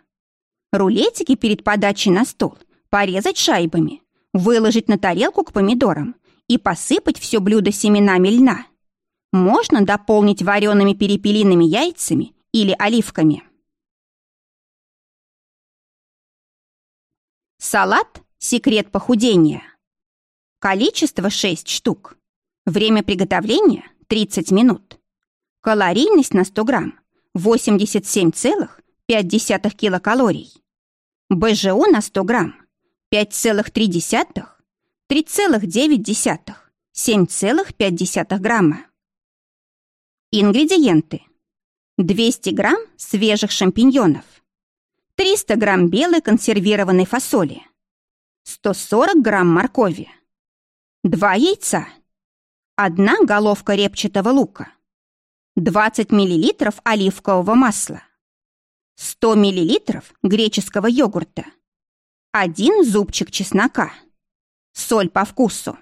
Рулетики перед подачей на стол порезать шайбами, выложить на тарелку к помидорам и посыпать все блюдо семенами льна. Можно дополнить вареными перепелиными яйцами или оливками. Салат – секрет похудения. Количество 6 штук. Время приготовления – 30 минут. Калорийность на 100 грамм – 87,5 килокалорий. БЖУ на 100 грамм 5,3, 3,9, 7,5 грамма. Ингредиенты. 200 грамм свежих шампиньонов, 300 грамм белой консервированной фасоли, 140 грамм моркови, 2 яйца, 1 головка репчатого лука, 20 миллилитров оливкового масла, 100 миллилитров греческого йогурта, один зубчик чеснока. Соль по вкусу.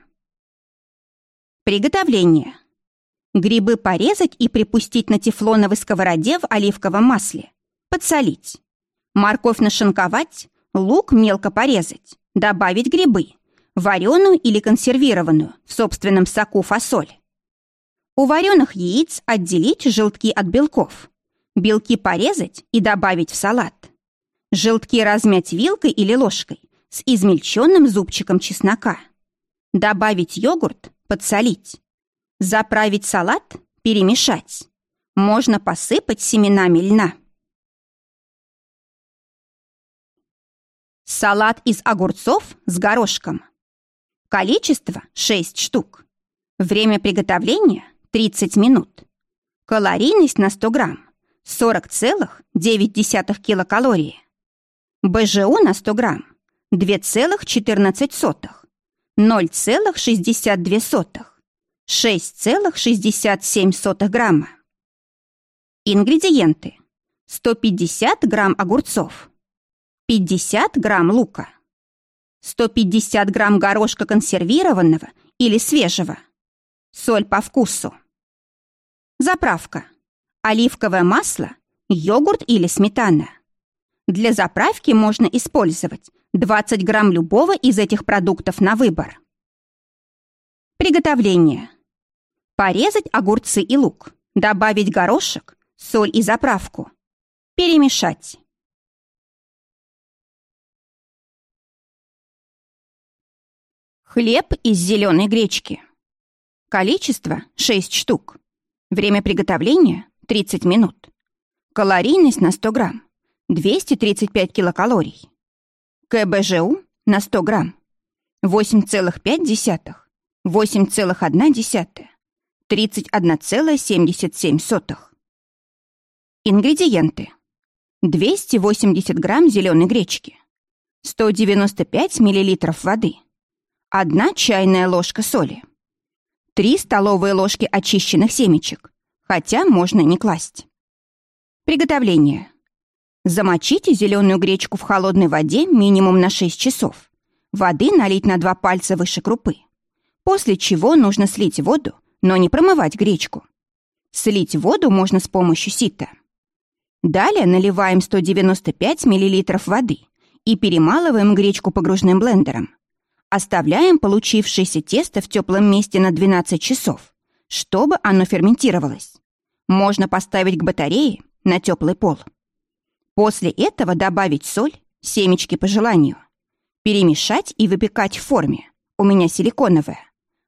Приготовление. Грибы порезать и припустить на тефлоновой сковороде в оливковом масле. Подсолить. Морковь нашинковать, лук мелко порезать, добавить грибы, вареную или консервированную в собственном соку фасоль. У вареных яиц отделить желтки от белков. Белки порезать и добавить в салат. Желтки размять вилкой или ложкой с измельченным зубчиком чеснока. Добавить йогурт, подсолить. Заправить салат, перемешать. Можно посыпать семенами льна. Салат из огурцов с горошком. Количество 6 штук. Время приготовления 30 минут. Калорийность на 100 грамм 40,9 килокалории. БЖУ на 100 грамм 2,14, 0,62, 6,67 грамма. Ингредиенты. 150 грамм огурцов, 50 грамм лука, 150 грамм горошка консервированного или свежего, соль по вкусу. Заправка. Оливковое масло, йогурт или сметана – для заправки можно использовать 20 грамм любого из этих продуктов на выбор. Приготовление. Порезать огурцы и лук, добавить горошек, соль и заправку. Перемешать. Хлеб из зеленой гречки. Количество 6 штук. Время приготовления 30 минут. Калорийность на 100 грамм 235 килокалорий. КБЖУ на 100 грамм 8,5, 8,1, 31,77. Ингредиенты. 280 грамм зеленой гречки, 195 миллилитров воды, 1 чайная ложка соли, 3 столовые ложки очищенных семечек, хотя можно не класть. Приготовление. Замочите зеленую гречку в холодной воде минимум на 6 часов. Воды налить на два пальца выше крупы. После чего нужно слить воду, но не промывать гречку. Слить воду можно с помощью сита. Далее наливаем 195 мл воды и перемалываем гречку погружным блендером. Оставляем получившееся тесто в теплом месте на 12 часов, чтобы оно ферментировалось. Можно поставить к батарее на теплый пол. После этого добавить соль, семечки по желанию. Перемешать и выпекать в форме. У меня силиконовая.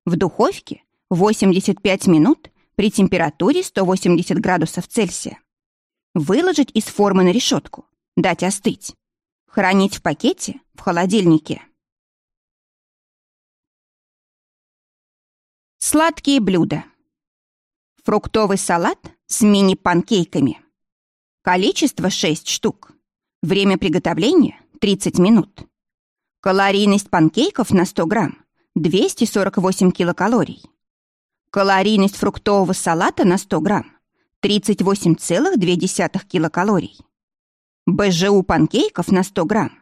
В духовке 85 минут при температуре 180 градусов Цельсия. Выложить из формы на решетку. Дать остыть. Хранить в пакете в холодильнике. Сладкие блюда. Фруктовый салат с мини-панкейками. Количество 6 штук. Время приготовления 30 минут. Калорийность панкейков на 100 грамм 248 килокалорий. Калорийность фруктового салата на 100 грамм 38,2 килокалорий. БЖУ панкейков на 100 грамм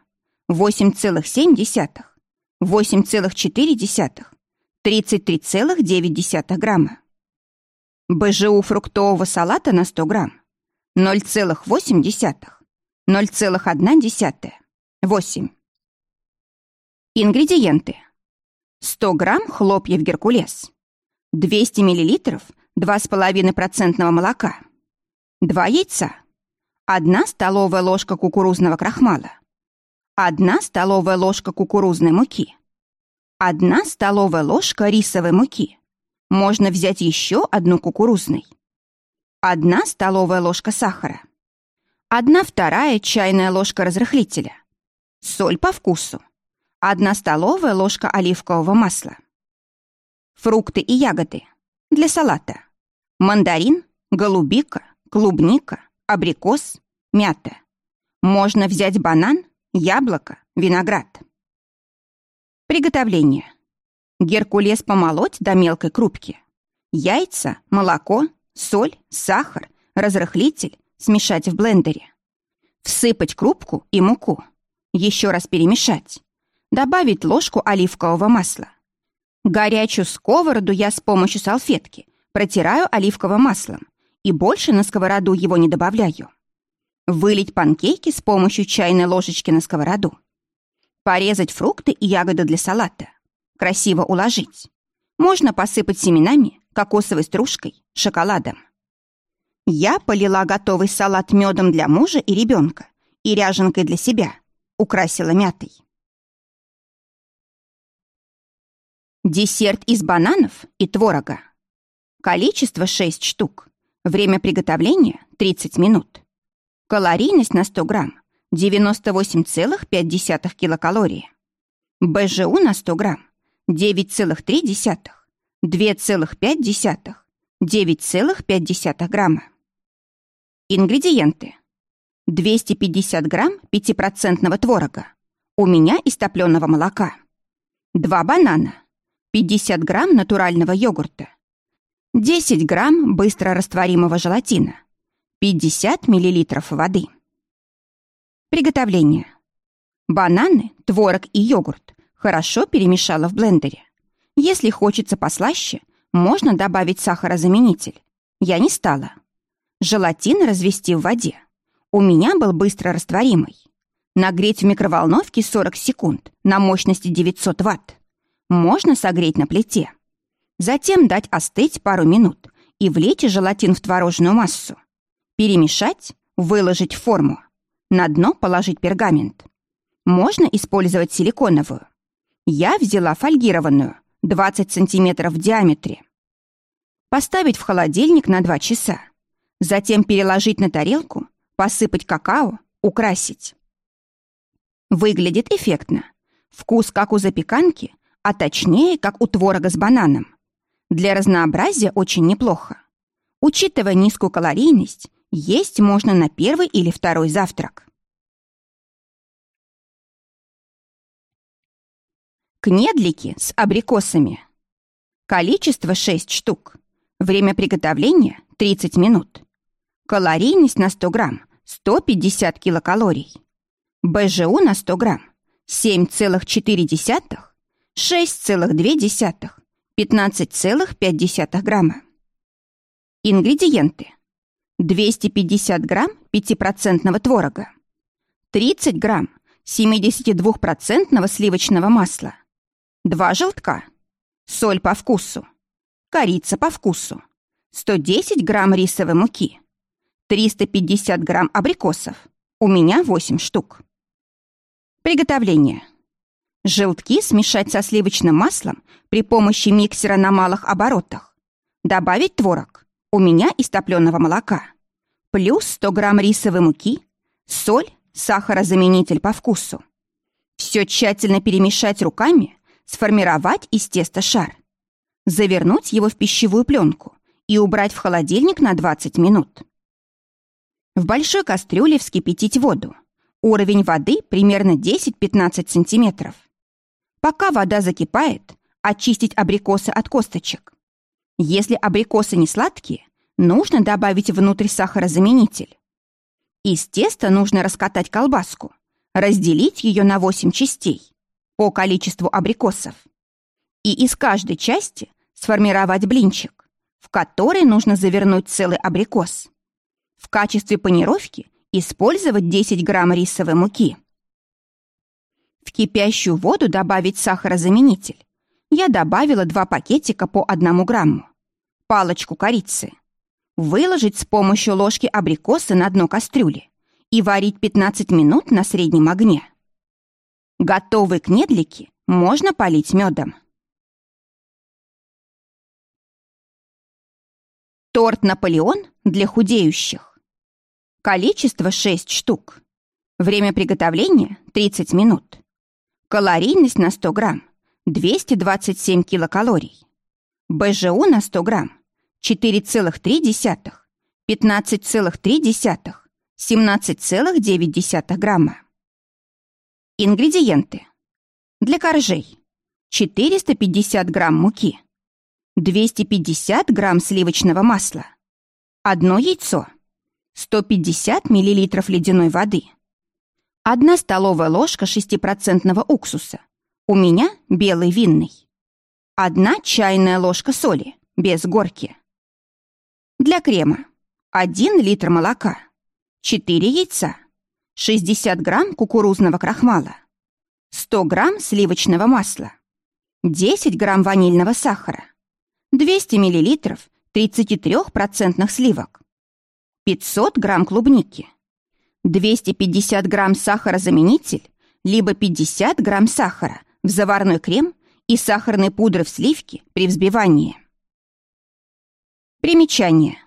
8,7, 8,4, 33,9 грамма. БЖУ фруктового салата на 100 грамм 0,8, 0,1, 8. Ингредиенты. 100 грамм хлопьев «Геркулес», 200 миллилитров 2,5% молока, 2 яйца, 1 столовая ложка кукурузного крахмала, 1 столовая ложка кукурузной муки, 1 столовая ложка рисовой муки. Можно взять еще одну кукурузной. 1 столовая ложка сахара. 1 вторая чайная ложка разрыхлителя. Соль по вкусу. 1 столовая ложка оливкового масла. Фрукты и ягоды. Для салата. Мандарин, голубика, клубника, абрикос, мята. Можно взять банан, яблоко, виноград. Приготовление. Геркулес помолоть до мелкой крупки. Яйца, молоко, соль, сахар, разрыхлитель смешать в блендере. Всыпать крупку и муку. Еще раз перемешать. Добавить ложку оливкового масла. Горячую сковороду я с помощью салфетки протираю оливковым маслом и больше на сковороду его не добавляю. Вылить панкейки с помощью чайной ложечки на сковороду. Порезать фрукты и ягоды для салата. Красиво уложить. Можно посыпать семенами, кокосовой стружкой, шоколадом. Я полила готовый салат медом для мужа и ребенка и ряженкой для себя. Украсила мятой. Десерт из бананов и творога. Количество 6 штук. Время приготовления 30 минут. Калорийность на 100 грамм 98,5 килокалории. БЖУ на 100 грамм 9,3, 2,5, 9,5 грамма. Ингредиенты. 250 грамм 5% творога. У меня из топленого молока. 2 банана. 50 грамм натурального йогурта. 10 грамм быстрорастворимого желатина, 50 миллилитров воды. Приготовление. Бананы, творог и йогурт хорошо перемешала в блендере. Если хочется послаще, можно добавить сахарозаменитель. Я не стала. Желатин развести в воде. У меня был быстро растворимый. Нагреть в микроволновке 40 секунд на мощности 900 ватт. Можно согреть на плите. Затем дать остыть пару минут и влить желатин в творожную массу. Перемешать, выложить в форму. На дно положить пергамент. Можно использовать силиконовую. Я взяла фольгированную, 20 сантиметров в диаметре. Поставить в холодильник на 2 часа. Затем переложить на тарелку, посыпать какао, украсить. Выглядит эффектно. Вкус как у запеканки, а точнее, как у творога с бананом. Для разнообразия очень неплохо. Учитывая низкую калорийность, есть можно на первый или второй завтрак. Кнедлики с абрикосами. Количество 6 штук. Время приготовления 30 минут. Калорийность на 100 грамм 150 килокалорий. БЖУ на 100 грамм 7,4, 6,2, 15,5 грамма. Ингредиенты. 250 грамм 5% творога, 30 грамм 72% сливочного масла, 2 желтка, соль по вкусу, корица по вкусу, 110 грамм рисовой муки, 350 грамм абрикосов, у меня 8 штук. Приготовление. Желтки смешать со сливочным маслом при помощи миксера на малых оборотах. Добавить творог. У меня из топленого молока. Плюс 100 грамм рисовой муки, соль, сахарозаменитель по вкусу. Все тщательно перемешать руками, сформировать из теста шар. Завернуть его в пищевую пленку и убрать в холодильник на 20 минут. В большой кастрюле вскипятить воду. Уровень воды примерно 10-15 сантиметров. Пока вода закипает, очистить абрикосы от косточек. Если абрикосы не сладкие, нужно добавить внутрь сахарозаменитель. Из теста нужно раскатать колбаску, разделить ее на 8 частей по количеству абрикосов и из каждой части сформировать блинчик, в который нужно завернуть целый абрикос. В качестве панировки использовать 10 грамм рисовой муки. В кипящую воду добавить сахарозаменитель. Я добавила два пакетика по одному грамму. Палочку корицы. Выложить с помощью ложки абрикосы на дно кастрюли и варить 15 минут на среднем огне. Готовые кнедлики можно полить медом. Торт «Наполеон» для худеющих. Количество 6 штук. Время приготовления 30 минут. Калорийность на 100 грамм 227 килокалорий. БЖУ на 100 грамм 4,3, 15,3, 17,9 грамма. Ингредиенты. Для коржей 450 грамм муки, 250 грамм сливочного масла, одно яйцо, 150 миллилитров ледяной воды, одна столовая ложка 6% уксуса, у меня белый винный, одна чайная ложка соли, без горки. Для крема. 1 литр молока, 4 яйца, 60 грамм кукурузного крахмала, 100 грамм сливочного масла, 10 грамм ванильного сахара, 200 миллилитров 33% сливок, 500 грамм клубники, 250 грамм сахарозаменитель, либо 50 грамм сахара в заварной крем и сахарной пудры в сливке при взбивании. Примечание.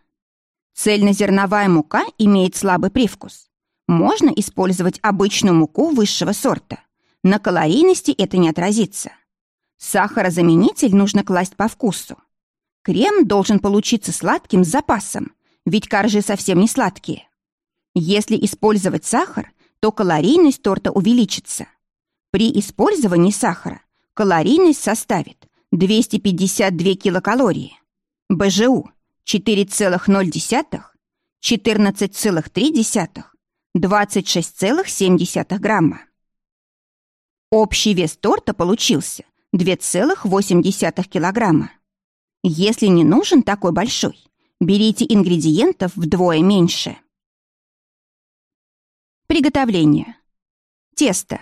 Цельнозерновая мука имеет слабый привкус. Можно использовать обычную муку высшего сорта. На калорийности это не отразится. Сахарозаменитель нужно класть по вкусу. Крем должен получиться сладким с запасом, ведь коржи совсем не сладкие. Если использовать сахар, то калорийность торта увеличится. При использовании сахара калорийность составит 252 килокалории. БЖУ 4,0, 14,3, 26,7 грамма. Общий вес торта получился 2,8 килограмма. Если не нужен такой большой, берите ингредиентов вдвое меньше. Приготовление. Тесто.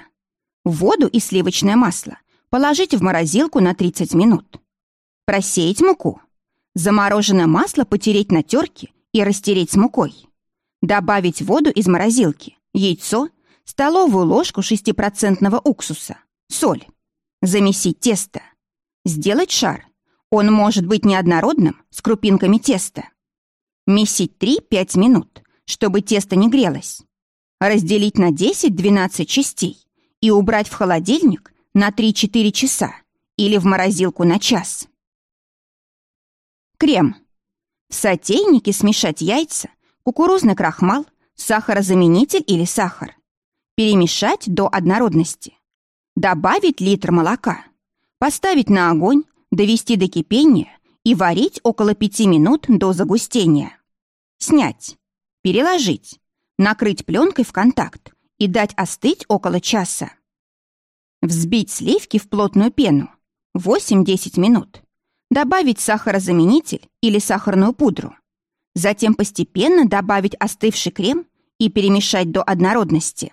Воду и сливочное масло положить в морозилку на 30 минут. Просеять муку. Замороженное масло потереть на терке и растереть с мукой. Добавить воду из морозилки, яйцо, столовую ложку 6% уксуса, соль. Замесить тесто. Сделать шар он может быть неоднородным, с крупинками теста. Месить 3-5 минут, чтобы тесто не грелось. Разделить на 10-12 частей и убрать в холодильник на 3-4 часа или в морозилку на час. Крем. В сотейнике смешать яйца, кукурузный крахмал, сахарозаменитель или сахар. Перемешать до однородности. Добавить литр молока. Поставить на огонь, довести до кипения и варить около пяти минут до загустения. Снять, переложить, накрыть пленкой в контакт и дать остыть около часа. Взбить сливки в плотную пену 8-10 минут. Добавить сахарозаменитель или сахарную пудру. Затем постепенно добавить остывший крем и перемешать до однородности.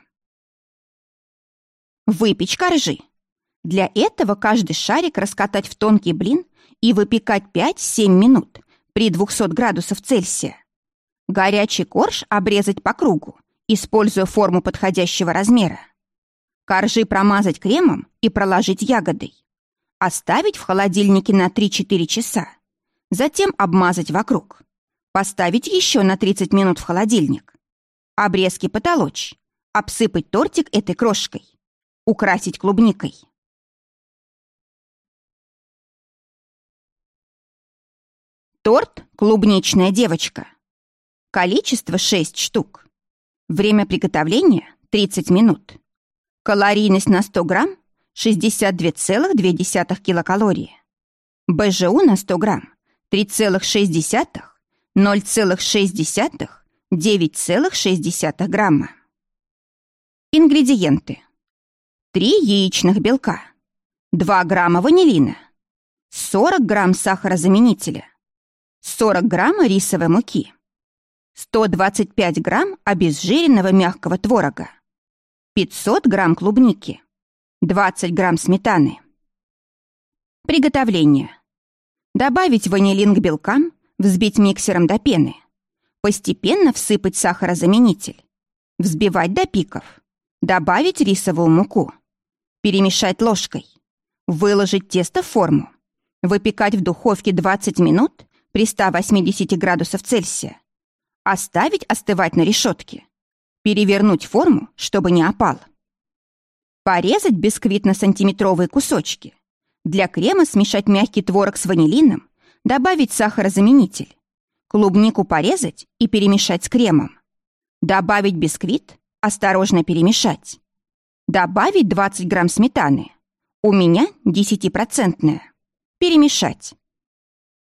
Выпечь коржи. Для этого каждый шарик раскатать в тонкий блин и выпекать 5-7 минут при 200 градусов Цельсия. Горячий корж обрезать по кругу, используя форму подходящего размера. Коржи промазать кремом и проложить ягодой. Оставить в холодильнике на 3-4 часа. Затем обмазать вокруг. Поставить еще на 30 минут в холодильник. Обрезки потолочь. Обсыпать тортик этой крошкой. Украсить клубникой. Торт «Клубничная девочка». Количество 6 штук. Время приготовления 30 минут. Калорийность на 100 грамм 62,2 килокалории. БЖУ на 100 грамм 3,6, 0,6, 9,6 грамма. Ингредиенты. 3 яичных белка, 2 грамма ванилина, 40 грамм сахарозаменителя, 40 грамм рисовой муки, 125 грамм обезжиренного мягкого творога, 500 грамм клубники, 20 грамм сметаны. Приготовление. Добавить ванилин к белкам, взбить миксером до пены. Постепенно всыпать сахарозаменитель. Взбивать до пиков. Добавить рисовую муку. Перемешать ложкой. Выложить тесто в форму. Выпекать в духовке 20 минут при 180 градусов Цельсия. Оставить остывать на решетке. Перевернуть форму, чтобы не опал. Порезать бисквит на сантиметровые кусочки. Для крема смешать мягкий творог с ванилином, добавить сахарозаменитель. Клубнику порезать и перемешать с кремом. Добавить бисквит, осторожно перемешать. Добавить 20 грамм сметаны. У меня 10-процентная. Перемешать.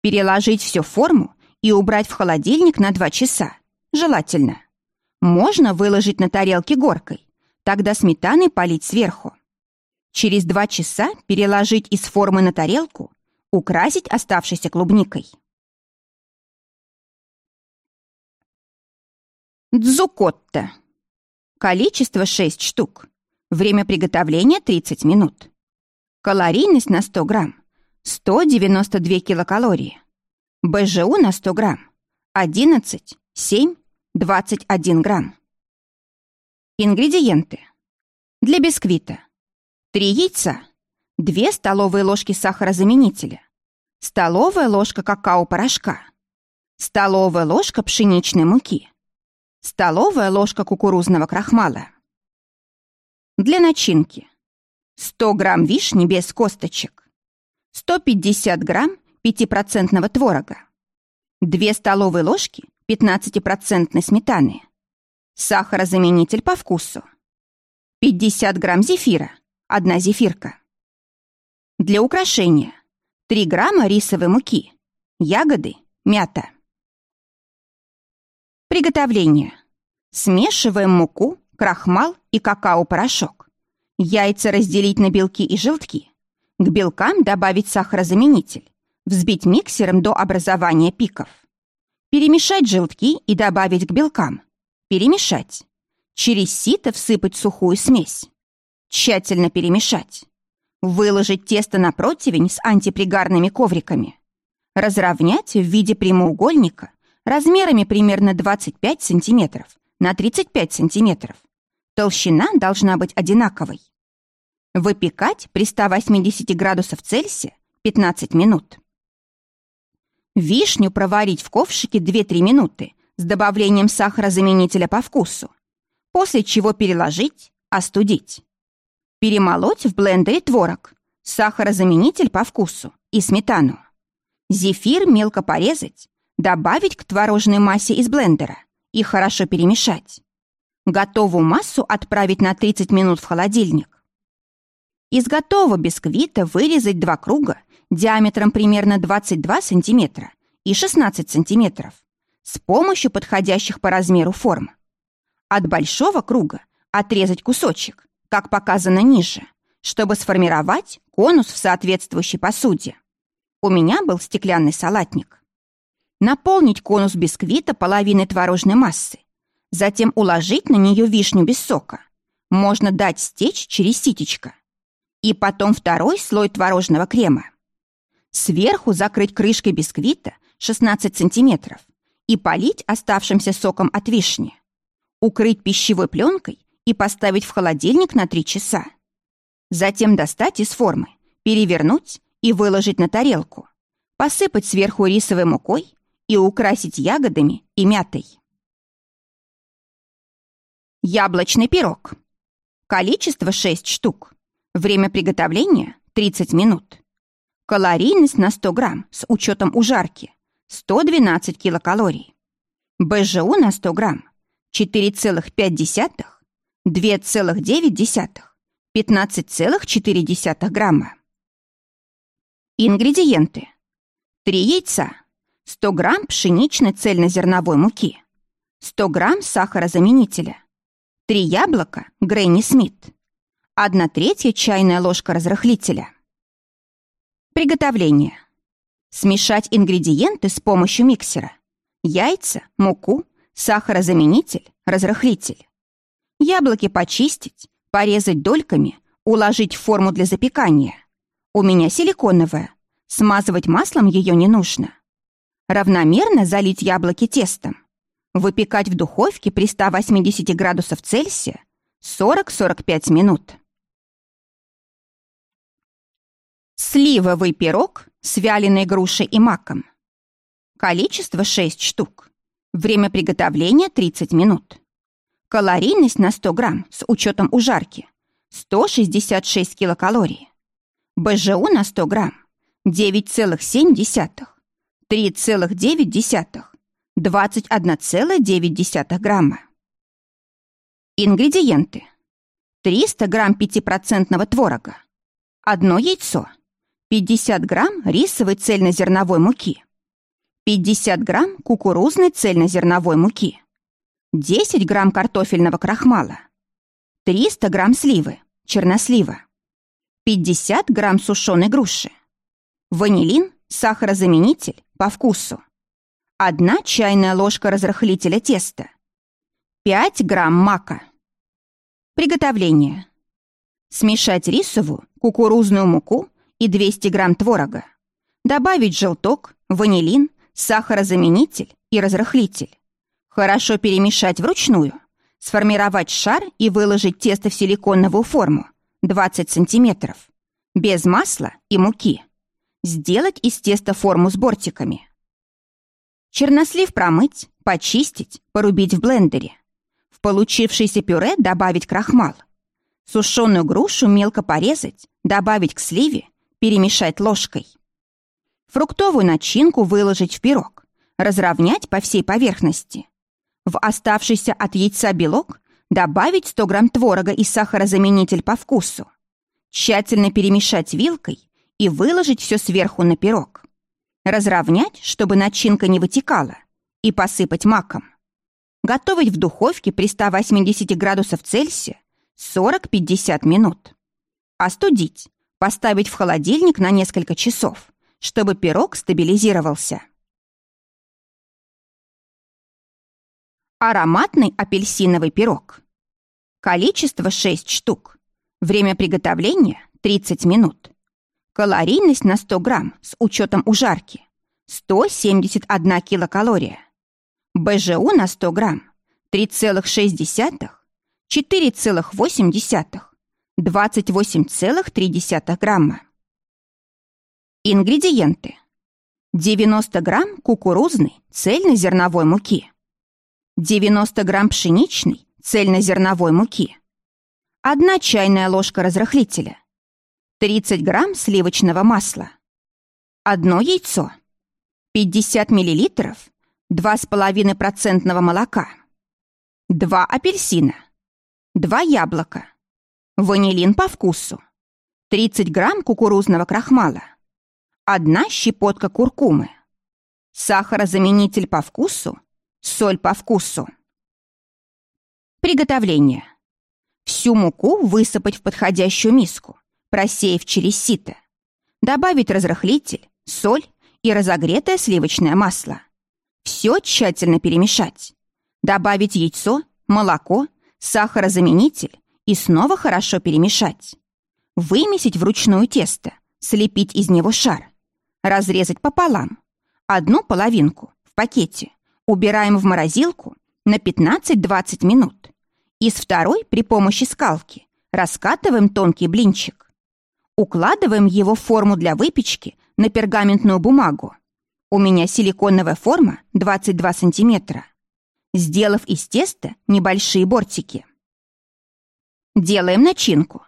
Переложить все в форму и убрать в холодильник на 2 часа. Желательно. Можно выложить на тарелке горкой. Тогда сметаной полить сверху. Через 2 часа переложить из формы на тарелку, украсить оставшейся клубникой. Дзукотта. Количество 6 штук. Время приготовления 30 минут. Калорийность на 100 грамм 192 килокалории. БЖУ на 100 грамм 11, 7, 21 грамм. Ингредиенты. Для бисквита. 3 яйца, 2 столовые ложки сахарозаменителя, столовая ложка какао-порошка, столовая ложка пшеничной муки, столовая ложка кукурузного крахмала. Для начинки. 100 грамм вишни без косточек, 150 грамм 5% творога, 2 столовые ложки 15% сметаны, сахарозаменитель по вкусу, 50 грамм зефира, одна зефирка. Для украшения 3 грамма рисовой муки, ягоды, мята. Приготовление. Смешиваем муку, крахмал и какао-порошок. Яйца разделить на белки и желтки. К белкам добавить сахарозаменитель. Взбить миксером до образования пиков. Перемешать желтки и добавить к белкам. Перемешать. Через сито всыпать сухую смесь. Тщательно перемешать. Выложить тесто на противень с антипригарными ковриками. Разровнять в виде прямоугольника размерами примерно 25 см на 35 см. Толщина должна быть одинаковой. Выпекать при 180 градусов Цельсия 15 минут. Вишню проварить в ковшике 2-3 минуты с добавлением сахарозаменителя по вкусу, после чего переложить, остудить. Перемолоть в блендере творог, сахарозаменитель по вкусу и сметану. Зефир мелко порезать, добавить к творожной массе из блендера и хорошо перемешать. Готовую массу отправить на 30 минут в холодильник. Из готового бисквита вырезать два круга диаметром примерно 22 см и 16 см с помощью подходящих по размеру форм. От большого круга отрезать кусочек, как показано ниже, чтобы сформировать конус в соответствующей посуде. У меня был стеклянный салатник. Наполнить конус бисквита половиной творожной массы, затем уложить на нее вишню без сока. Можно дать стечь через ситечко и потом второй слой творожного крема. Сверху закрыть крышкой бисквита 16 сантиметров и полить оставшимся соком от вишни. Укрыть пищевой пленкой и поставить в холодильник на 3 часа. Затем достать из формы, перевернуть и выложить на тарелку. Посыпать сверху рисовой мукой и украсить ягодами и мятой. Яблочный пирог. Количество 6 штук. Время приготовления 30 минут. Калорийность на 100 грамм с учетом ужарки 112 килокалорий. БЖУ на 100 грамм 4,5, 2,9, 15,4 грамма. Ингредиенты. 3 яйца, 100 грамм пшеничной цельнозерновой муки, 100 грамм сахарозаменителя, 3 яблока Грейни Смит, 1 третья чайная ложка разрыхлителя. Приготовление. Смешать ингредиенты с помощью миксера. Яйца, муку, сахарозаменитель, разрыхлитель. Яблоки почистить, порезать дольками, уложить в форму для запекания. У меня силиконовая. Смазывать маслом ее не нужно. Равномерно залить яблоки тестом. Выпекать в духовке при 180 градусов Цельсия 40-45 минут. Сливовый пирог с вяленой грушей и маком. Количество 6 штук. Время приготовления 30 минут. Калорийность на 100 грамм с учетом ужарки 166 килокалорий. БЖУ на 100 грамм 9,7, 3,9, 21,9 грамма. Ингредиенты. 300 грамм 5% творога, одно яйцо, 50 грамм рисовой цельнозерновой муки, 50 грамм кукурузной цельнозерновой муки, 10 грамм картофельного крахмала, 300 грамм сливы, чернослива, 50 грамм сушеной груши, ванилин, сахарозаменитель по вкусу, одна чайная ложка разрыхлителя теста, 5 грамм мака. Приготовление. Смешать рисовую, кукурузную муку и 200 грамм творога. Добавить желток, ванилин, сахарозаменитель и разрыхлитель. Хорошо перемешать вручную. Сформировать шар и выложить тесто в силиконовую форму 20 сантиметров. Без масла и муки. Сделать из теста форму с бортиками. Чернослив промыть, почистить, порубить в блендере. В получившееся пюре добавить крахмал. Сушеную грушу мелко порезать, добавить к сливе, перемешать ложкой. Фруктовую начинку выложить в пирог, разровнять по всей поверхности. В оставшийся от яйца белок добавить 100 грамм творога и сахарозаменитель по вкусу. Тщательно перемешать вилкой и выложить все сверху на пирог. Разровнять, чтобы начинка не вытекала, и посыпать маком. Готовить в духовке при 180 градусов Цельсия 40-50 минут. Остудить, поставить в холодильник на несколько часов, чтобы пирог стабилизировался. Ароматный апельсиновый пирог. Количество 6 штук. Время приготовления 30 минут. Калорийность на 100 грамм с учетом ужарки 171 килокалория. БЖУ на 100 грамм 3,6, 4,8, 28,3 грамма. Ингредиенты. 90 грамм кукурузной цельнозерновой муки. 90 грамм пшеничной цельнозерновой муки. Одна чайная ложка разрыхлителя. 30 грамм сливочного масла. Одно яйцо. 50 миллилитров 2,5% молока. Два апельсина. Два яблока. Ванилин по вкусу. 30 грамм кукурузного крахмала. Одна щепотка куркумы. Сахарозаменитель по вкусу. Соль по вкусу. Приготовление. Всю муку высыпать в подходящую миску просеяв через сито. Добавить разрыхлитель, соль и разогретое сливочное масло. Все тщательно перемешать. Добавить яйцо, молоко, сахарозаменитель и снова хорошо перемешать. Вымесить вручную тесто, слепить из него шар. Разрезать пополам. Одну половинку в пакете убираем в морозилку на 15-20 минут. Из второй при помощи скалки раскатываем тонкий блинчик. Укладываем его в форму для выпечки на пергаментную бумагу. У меня силиконовая форма 22 сантиметра. Сделав из теста небольшие бортики. Делаем начинку.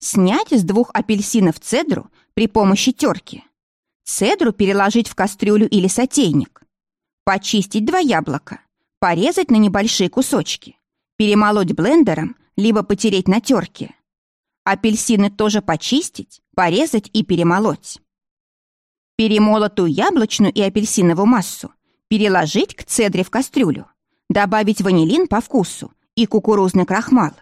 Снять с двух апельсинов цедру при помощи терки. Цедру переложить в кастрюлю или сотейник. Почистить два яблока. Порезать на небольшие кусочки. Перемолоть блендером, либо потереть на терке. Апельсины тоже почистить, порезать и перемолоть. Перемолотую яблочную и апельсиновую массу переложить к цедре в кастрюлю, добавить ванилин по вкусу и кукурузный крахмал.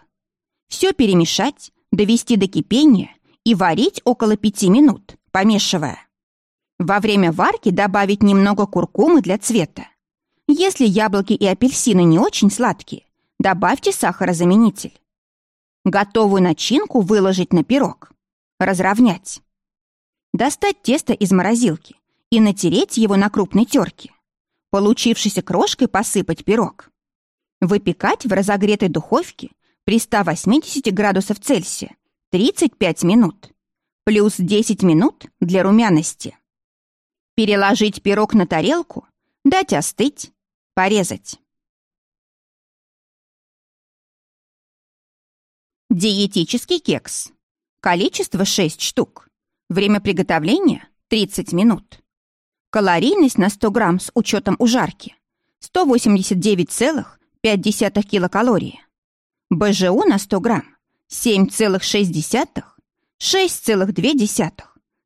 Все перемешать, довести до кипения и варить около пяти минут, помешивая. Во время варки добавить немного куркумы для цвета. Если яблоки и апельсины не очень сладкие, добавьте сахарозаменитель. Готовую начинку выложить на пирог. Разровнять. Достать тесто из морозилки и натереть его на крупной терке. Получившейся крошкой посыпать пирог. Выпекать в разогретой духовке при 180 градусов Цельсия 35 минут. Плюс 10 минут для румяности. Переложить пирог на тарелку, дать остыть, порезать. Диетический кекс. Количество 6 штук. Время приготовления – 30 минут. Калорийность на 100 грамм с учетом ужарки – 189,5 килокалории. БЖУ на 100 грамм – 7,6, 6,2,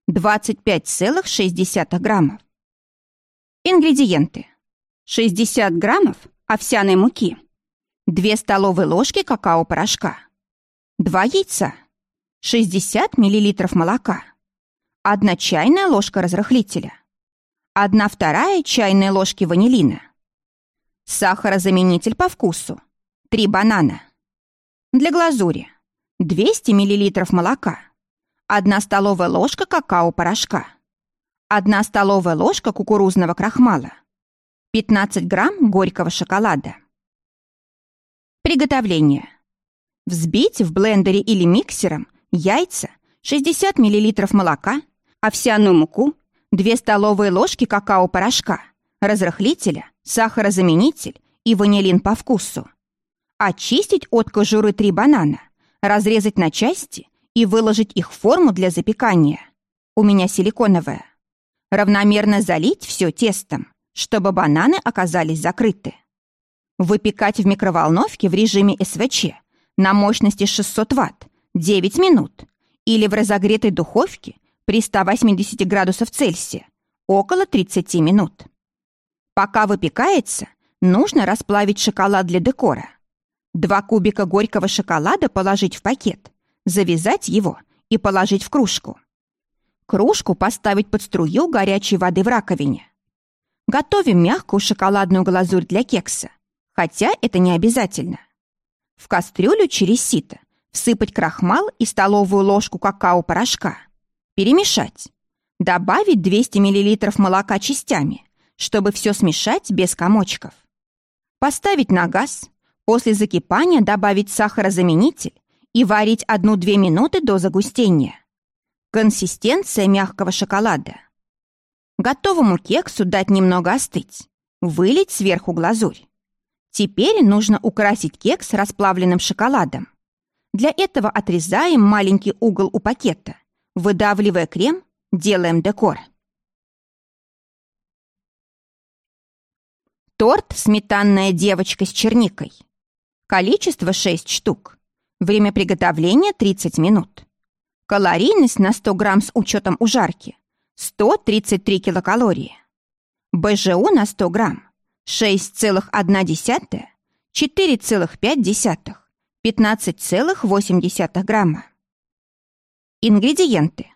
25,6 граммов. Ингредиенты. 60 граммов овсяной муки, 2 столовые ложки какао-порошка, 2 яйца, 60 миллилитров молока, 1 чайная ложка разрыхлителя, 1 вторая чайная ложки ванилина, сахарозаменитель по вкусу, 3 банана. Для глазури 200 миллилитров молока, 1 столовая ложка какао-порошка, 1 столовая ложка кукурузного крахмала, 15 грамм горького шоколада. Приготовление. Взбить в блендере или миксером яйца, 60 мл молока, овсяную муку, 2 столовые ложки какао-порошка, разрыхлителя, сахарозаменитель и ванилин по вкусу. Очистить от кожуры 3 банана, разрезать на части и выложить их в форму для запекания. У меня силиконовая. Равномерно залить все тестом, чтобы бананы оказались закрыты. Выпекать в микроволновке в режиме СВЧ на мощности 600 Вт 9 минут или в разогретой духовке при 180 градусов Цельсия около 30 минут. Пока выпекается, нужно расплавить шоколад для декора. Два кубика горького шоколада положить в пакет, завязать его и положить в кружку. Кружку поставить под струю горячей воды в раковине. Готовим мягкую шоколадную глазурь для кекса, хотя это не обязательно. В кастрюлю через сито всыпать крахмал и столовую ложку какао-порошка. Перемешать. Добавить 200 мл молока частями, чтобы все смешать без комочков. Поставить на газ. После закипания добавить сахарозаменитель и варить 1-2 минуты до загустения. Консистенция мягкого шоколада. Готовому кексу дать немного остыть. Вылить сверху глазурь. Теперь нужно украсить кекс расплавленным шоколадом. Для этого отрезаем маленький угол у пакета. Выдавливая крем, делаем декор. Торт «Сметанная девочка с черникой». Количество 6 штук. Время приготовления 30 минут. Калорийность на 100 грамм с учетом ужарки 133 килокалории. БЖУ на 100 грамм 6,1, 4,5, 15,8 грамма. Ингредиенты.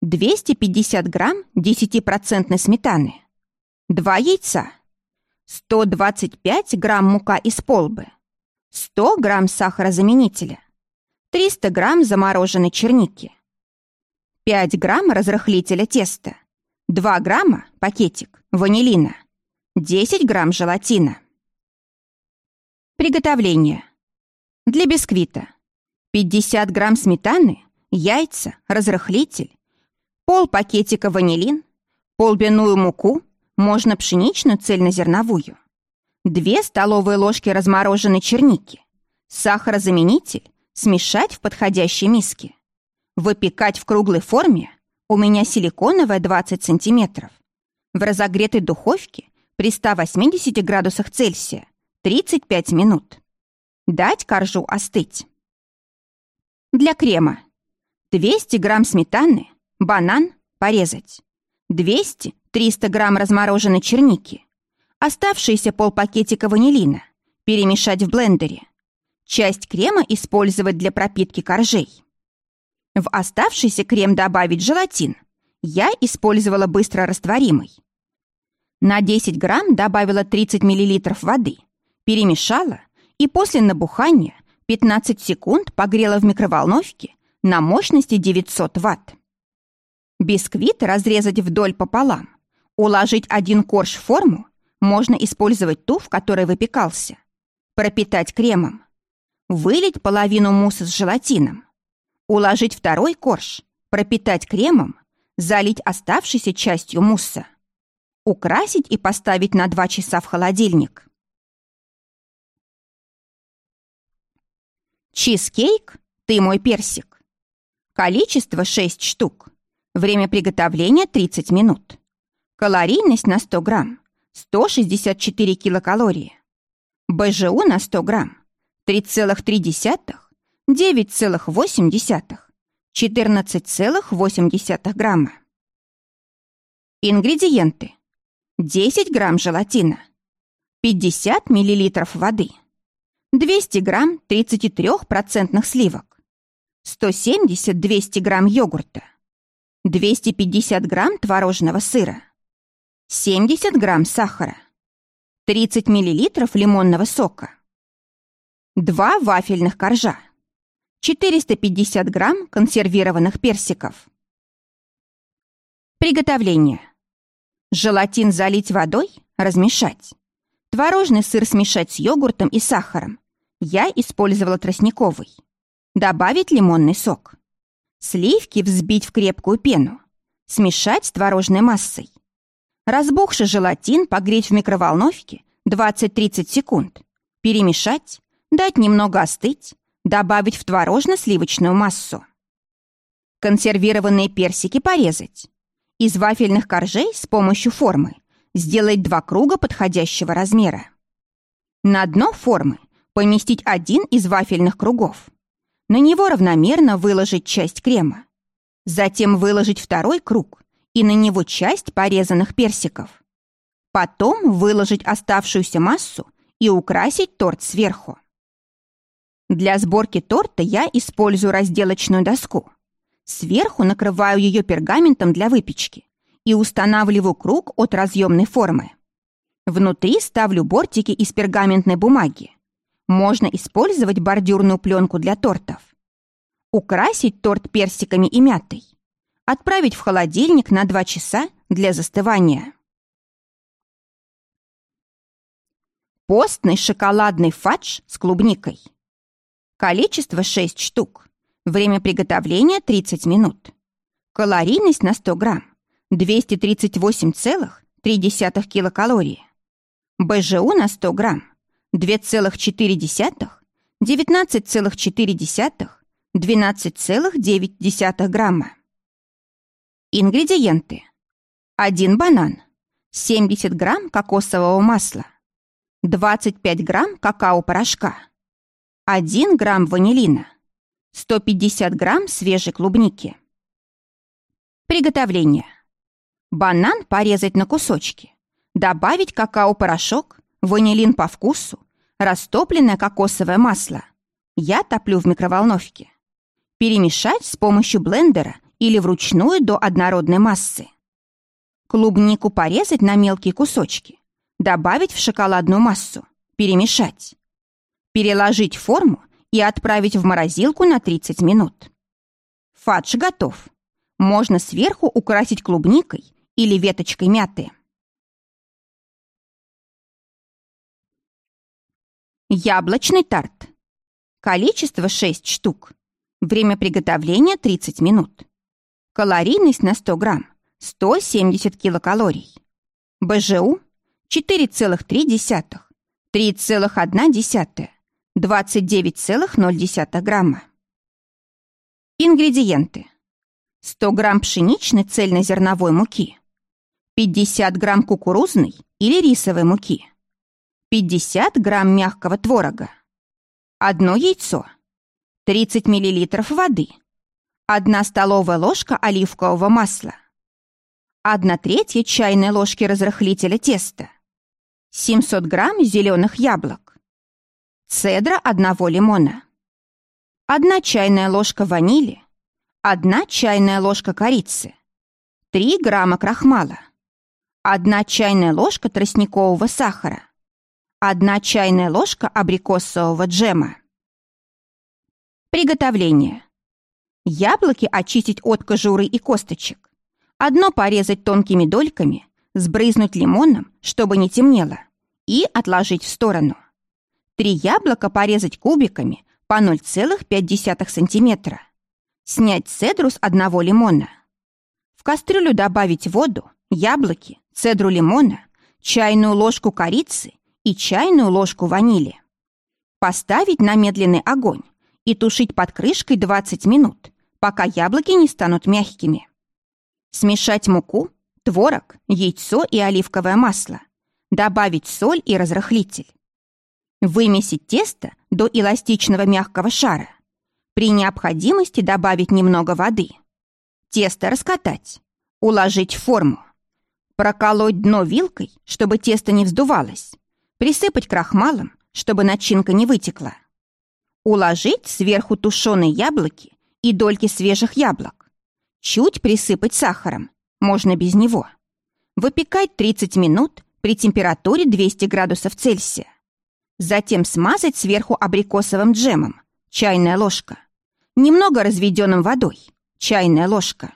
250 грамм 10% сметаны, 2 яйца, 125 грамм мука из полбы, 100 грамм сахарозаменителя, 300 грамм замороженной черники, 5 грамм разрыхлителя теста, 2 грамма, пакетик, ванилина, 10 грамм желатина. Приготовление. Для бисквита. 50 грамм сметаны, яйца, разрыхлитель, пол пакетика ванилин, полбяную муку, Можно пшеничную цельнозерновую. 2 столовые ложки размороженной черники. Сахарозаменитель смешать в подходящей миске. Выпекать в круглой форме. У меня силиконовая 20 сантиметров. В разогретой духовке при 180 градусах Цельсия 35 минут. Дать коржу остыть. Для крема 200 грамм сметаны, банан порезать, 200-300 грамм размороженной черники, оставшиеся полпакетика ванилина перемешать в блендере, часть крема использовать для пропитки коржей. В оставшийся крем добавить желатин. Я использовала быстро растворимый. На 10 грамм добавила 30 миллилитров воды, перемешала и после набухания 15 секунд погрела в микроволновке на мощности 900 ватт. Бисквит разрезать вдоль пополам. Уложить один корж в форму. Можно использовать ту, в которой выпекался. Пропитать кремом. Вылить половину мусса с желатином. Уложить второй корж. Пропитать кремом. Залить оставшейся частью мусса. Украсить и поставить на 2 часа в холодильник. Чизкейк «Ты мой персик». Количество 6 штук. Время приготовления 30 минут. Калорийность на 100 грамм 164 килокалории. БЖУ на 100 грамм 3,3, 9,8, 14,8 грамма. Ингредиенты. 10 грамм желатина, 50 миллилитров воды, 200 грамм 33% сливок, 170-200 грамм йогурта, 250 грамм творожного сыра, 70 грамм сахара, 30 миллилитров лимонного сока, 2 вафельных коржа, 450 грамм консервированных персиков. Приготовление. Желатин залить водой, размешать. Творожный сыр смешать с йогуртом и сахаром. Я использовала тростниковый. Добавить лимонный сок. Сливки взбить в крепкую пену. Смешать с творожной массой. Разбухший желатин погреть в микроволновке 20-30 секунд. Перемешать, дать немного остыть, добавить в творожно-сливочную массу. Консервированные персики порезать. Из вафельных коржей с помощью формы сделать два круга подходящего размера. На дно формы поместить один из вафельных кругов. На него равномерно выложить часть крема. Затем выложить второй круг и на него часть порезанных персиков. Потом выложить оставшуюся массу и украсить торт сверху. Для сборки торта я использую разделочную доску. Сверху накрываю ее пергаментом для выпечки и устанавливаю круг от разъемной формы. Внутри ставлю бортики из пергаментной бумаги. Можно использовать бордюрную пленку для тортов. Украсить торт персиками и мятой. Отправить в холодильник на 2 часа для застывания. Постный шоколадный фадж с клубникой. Количество 6 штук. Время приготовления 30 минут. Калорийность на 100 грамм 238,3 килокалории. БЖУ на 100 грамм 2,4, 19,4, 12,9 грамма. Ингредиенты. 1 банан, 70 грамм кокосового масла, 25 грамм какао-порошка, 1 грамм ванилина, 150 грамм свежей клубники. Приготовление. Банан порезать на кусочки, добавить какао-порошок, ванилин по вкусу, растопленное кокосовое масло. Я топлю в микроволновке. Перемешать с помощью блендера или вручную до однородной массы. Клубнику порезать на мелкие кусочки. Добавить в шоколадную массу. Перемешать. Переложить форму и отправить в морозилку на 30 минут. Фадж готов. Можно сверху украсить клубникой или веточкой мяты. Яблочный тарт. Количество 6 штук. Время приготовления 30 минут. Калорийность на 100 грамм 170 килокалорий. БЖУ 4,3, 3,1, 29,0 грамма. Ингредиенты. 100 грамм пшеничной цельнозерновой муки, 50 грамм кукурузной или рисовой муки, 50 грамм мягкого творога, одно яйцо, 30 миллилитров воды, 1 столовая ложка оливкового масла, 1 третья чайной ложки разрыхлителя теста, 700 грамм зеленых яблок, цедра одного лимона, 1 чайная ложка ванили, 1 чайная ложка корицы, 3 грамма крахмала, 1 чайная ложка тростникового сахара, 1 чайная ложка абрикосового джема. Приготовление. Яблоки очистить от кожуры и косточек. Одно порезать тонкими дольками, сбрызнуть лимоном, чтобы не темнело, и отложить в сторону. Три яблока порезать кубиками по 0,5 см. Снять цедру с одного лимона. В кастрюлю добавить воду, яблоки, цедру лимона, чайную ложку корицы и чайную ложку ванили. Поставить на медленный огонь и тушить под крышкой 20 минут, пока яблоки не станут мягкими. Смешать муку, творог, яйцо и оливковое масло. Добавить соль и разрыхлитель. Вымесить тесто до эластичного мягкого шара. При необходимости добавить немного воды. Тесто раскатать. Уложить в форму. Проколоть дно вилкой, чтобы тесто не вздувалось. Присыпать крахмалом, чтобы начинка не вытекла. Уложить сверху тушеные яблоки и дольки свежих яблок. Чуть присыпать сахаром, можно без него. Выпекать 30 минут при температуре 200 градусов Цельсия. Затем смазать сверху абрикосовым джемом, чайная ложка. Немного разведенным водой, чайная ложка.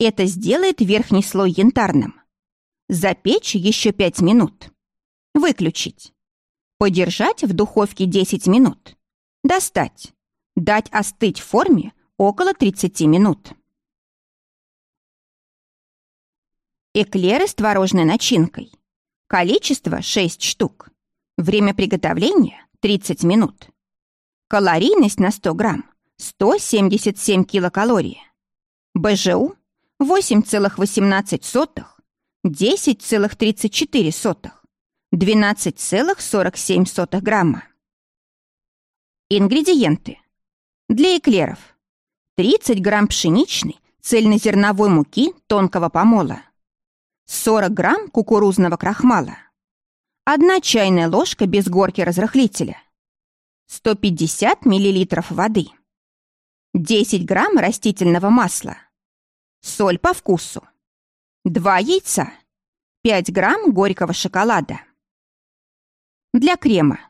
Это сделает верхний слой янтарным. Запечь еще 5 минут. Выключить. Подержать в духовке 10 минут. Достать. Дать остыть в форме около 30 минут. Эклеры с творожной начинкой. Количество 6 штук. Время приготовления 30 минут. Калорийность на 100 грамм 177 килокалорий. БЖУ 8,18, 10,34, 12,47 грамма. Ингредиенты. Для эклеров. 30 грамм пшеничной цельнозерновой муки тонкого помола. 40 грамм кукурузного крахмала. 1 чайная ложка без горки разрыхлителя. 150 миллилитров воды. 10 грамм растительного масла. Соль по вкусу. 2 яйца. 5 грамм горького шоколада. Для крема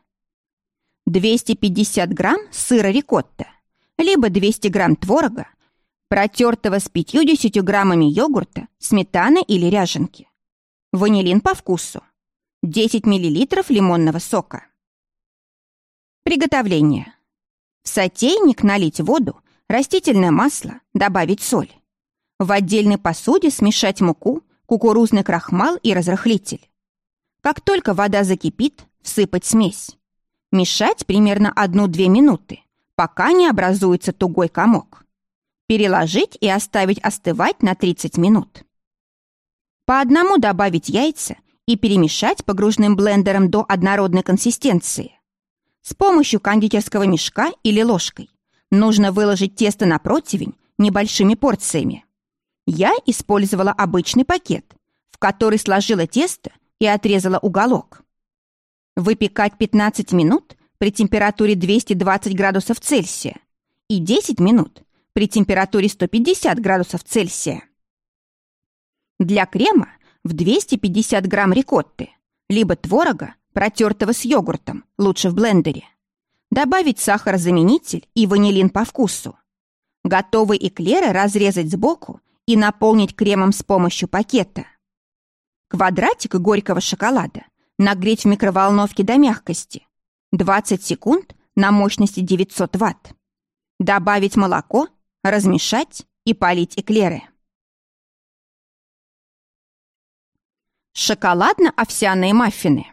250 грамм сыра рикотта, либо 200 грамм творога, протертого с 50 граммами йогурта, сметаны или ряженки. Ванилин по вкусу. 10 миллилитров лимонного сока. Приготовление. В сотейник налить воду, растительное масло, добавить соль. В отдельной посуде смешать муку, кукурузный крахмал и разрыхлитель. Как только вода закипит, всыпать смесь. Мешать примерно 1-2 минуты, пока не образуется тугой комок. Переложить и оставить остывать на 30 минут. По одному добавить яйца и перемешать погружным блендером до однородной консистенции. С помощью кондитерского мешка или ложкой нужно выложить тесто на противень небольшими порциями. Я использовала обычный пакет, в который сложила тесто и отрезала уголок. Выпекать 15 минут при температуре 220 градусов Цельсия и 10 минут при температуре 150 градусов Цельсия. Для крема в 250 грамм рикотты, либо творога, протертого с йогуртом, лучше в блендере. Добавить сахарозаменитель и ванилин по вкусу. Готовые эклеры разрезать сбоку и наполнить кремом с помощью пакета. Квадратик горького шоколада Нагреть в микроволновке до мягкости. 20 секунд на мощности 900 Вт. Добавить молоко, размешать и полить эклеры. Шоколадно-овсяные маффины.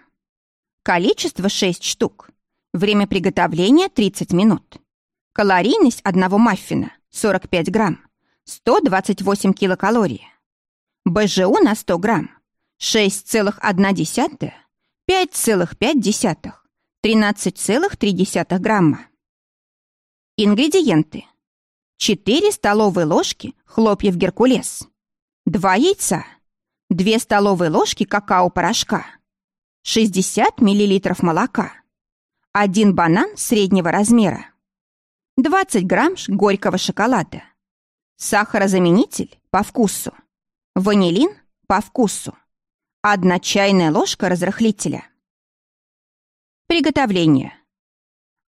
Количество 6 штук. Время приготовления 30 минут. Калорийность одного маффина 45 грамм. 128 килокалорий. БЖУ на 100 грамм 6,1, 5,5, 13,3 грамма. Ингредиенты. 4 столовые ложки хлопьев геркулес, 2 яйца, 2 столовые ложки какао-порошка, 60 мл молока, 1 банан среднего размера, 20 грамм горького шоколада, сахарозаменитель по вкусу, ванилин по вкусу, 1 чайная ложка разрыхлителя. Приготовление.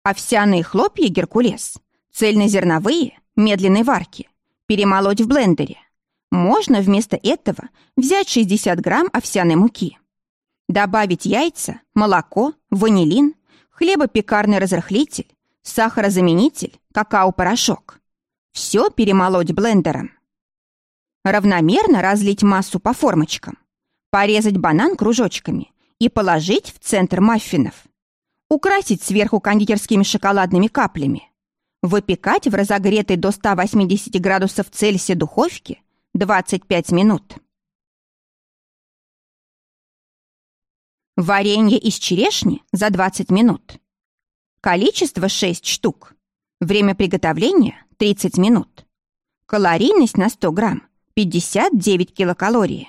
Овсяные хлопья «Геркулес», цельнозерновые, медленной варки, перемолоть в блендере. Можно вместо этого взять 60 грамм овсяной муки. Добавить яйца, молоко, ванилин, хлебопекарный разрыхлитель, сахарозаменитель, какао-порошок. Все перемолоть блендером. Равномерно разлить массу по формочкам. Порезать банан кружочками и положить в центр маффинов. Украсить сверху кондитерскими шоколадными каплями. Выпекать в разогретой до 180 градусов Цельсия духовке 25 минут. Варенье из черешни за 20 минут. Количество 6 штук. Время приготовления 30 минут. Калорийность на 100 грамм 59 килокалорий.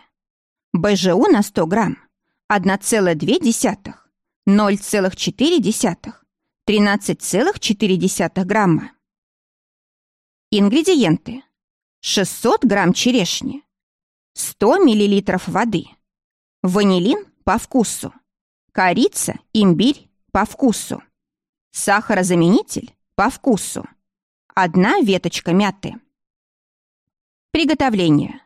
БЖУ на 100 грамм 1,2, 0,4, 13,4 грамма. Ингредиенты. 600 грамм черешни, 100 миллилитров воды, ванилин по вкусу, корица, имбирь по вкусу, сахарозаменитель по вкусу, одна веточка мяты. Приготовление.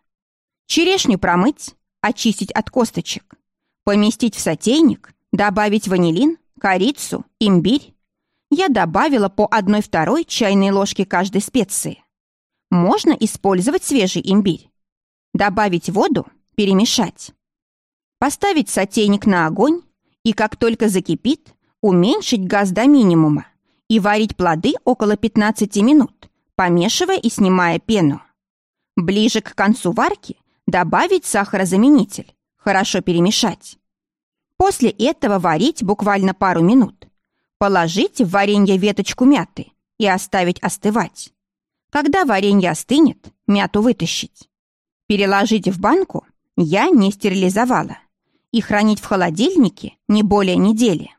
Черешню промыть, очистить от косточек, поместить в сотейник, добавить ванилин, корицу, имбирь, я добавила по 1-2 чайной ложки каждой специи. Можно использовать свежий имбирь. Добавить воду, перемешать. Поставить сотейник на огонь и как только закипит, уменьшить газ до минимума и варить плоды около 15 минут, помешивая и снимая пену. Ближе к концу варки добавить сахарозаменитель, хорошо перемешать. После этого варить буквально пару минут, Положить в варенье веточку мяты и оставить остывать. Когда варенье остынет, мяту вытащить. Переложить в банку я не стерилизовала и хранить в холодильнике не более недели.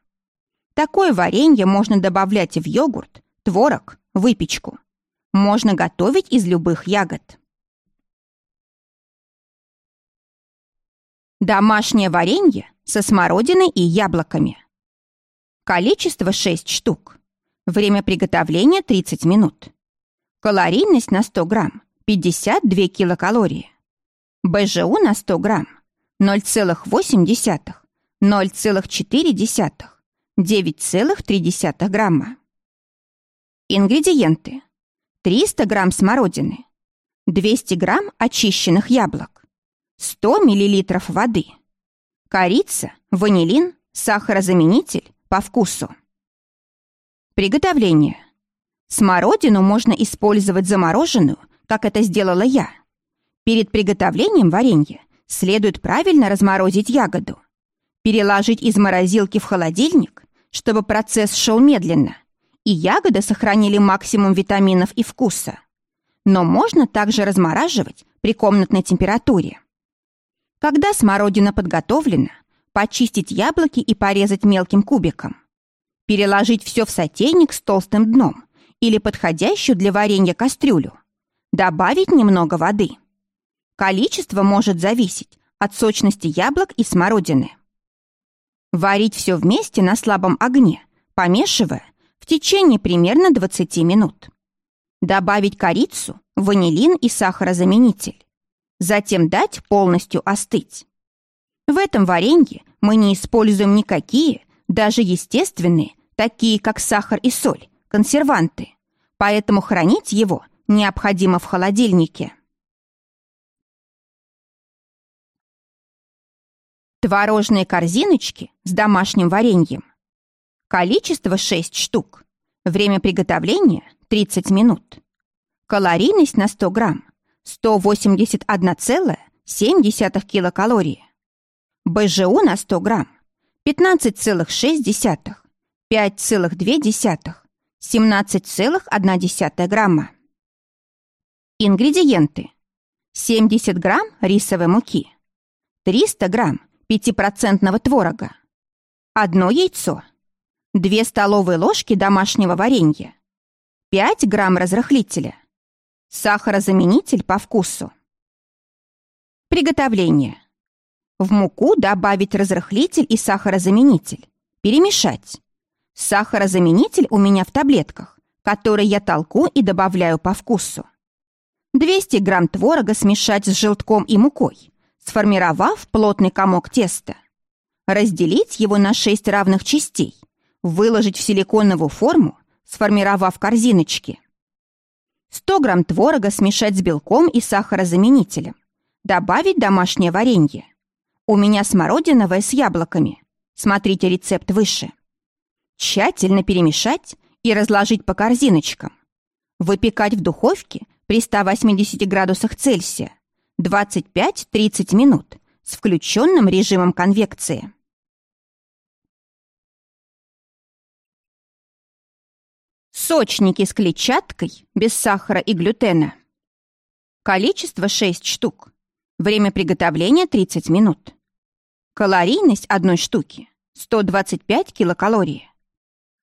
Такое варенье можно добавлять в йогурт, творог, выпечку. Можно готовить из любых ягод. Домашнее варенье со смородиной и яблоками. Количество 6 штук. Время приготовления 30 минут. Калорийность на 100 грамм 52 килокалории. БЖУ на 100 грамм 0,8, 0,4, 9,3 грамма. Ингредиенты. 300 грамм смородины, 200 грамм очищенных яблок, 100 миллилитров воды, корица, ванилин, сахарозаменитель, по вкусу. Приготовление. Смородину можно использовать замороженную, как это сделала я. Перед приготовлением варенья следует правильно разморозить ягоду. Переложить из морозилки в холодильник, чтобы процесс шел медленно, и ягоды сохранили максимум витаминов и вкуса. Но можно также размораживать при комнатной температуре. Когда смородина подготовлена, почистить яблоки и порезать мелким кубиком. Переложить все в сотейник с толстым дном или подходящую для варенья кастрюлю. Добавить немного воды. Количество может зависеть от сочности яблок и смородины. Варить все вместе на слабом огне, помешивая в течение примерно 20 минут. Добавить корицу, ванилин и сахарозаменитель. Затем дать полностью остыть. В этом варенье мы не используем никакие, даже естественные, такие как сахар и соль, консерванты. Поэтому хранить его необходимо в холодильнике. Творожные корзиночки с домашним вареньем. Количество 6 штук. Время приготовления 30 минут. Калорийность на 100 грамм 181,7 килокалории. БЖУ на 100 грамм 15,6, 5,2, 17,1 грамма. Ингредиенты. 70 грамм рисовой муки, 300 грамм 5% творога, одно яйцо, 2 столовые ложки домашнего варенья, 5 грамм разрыхлителя, сахарозаменитель по вкусу. Приготовление. В муку добавить разрыхлитель и сахарозаменитель. Перемешать. Сахарозаменитель у меня в таблетках, которые я толку и добавляю по вкусу. 200 грамм творога смешать с желтком и мукой, сформировав плотный комок теста. Разделить его на 6 равных частей, выложить в силиконовую форму, сформировав корзиночки. 100 грамм творога смешать с белком и сахарозаменителем. Добавить домашнее варенье. У меня смородиновое с яблоками. Смотрите рецепт выше. Тщательно перемешать и разложить по корзиночкам. Выпекать в духовке при 180 градусах Цельсия 25-30 минут с включенным режимом конвекции. Сочники с клетчаткой, без сахара и глютена. Количество 6 штук. Время приготовления 30 минут. Калорийность одной штуки 125 килокалорий.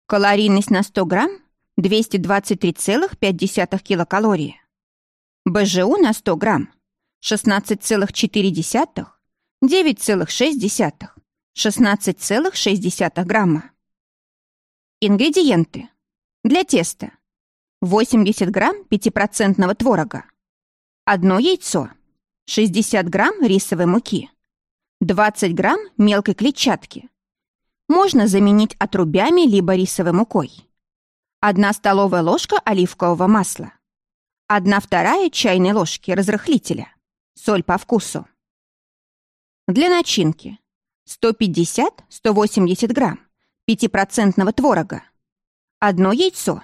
Калорийность на 100 грамм 223,5 килокалории. БЖУ на 100 грамм 16,4, 9,6, 16,6 грамма. Ингредиенты. Для теста. 80 грамм 5% творога. Одно яйцо. 60 грамм рисовой муки. 20 грамм мелкой клетчатки. Можно заменить отрубями либо рисовой мукой. Одна столовая ложка оливкового масла. 1 вторая чайной ложки разрыхлителя. Соль по вкусу. Для начинки 150-180 грамм 5% творога. Одно яйцо.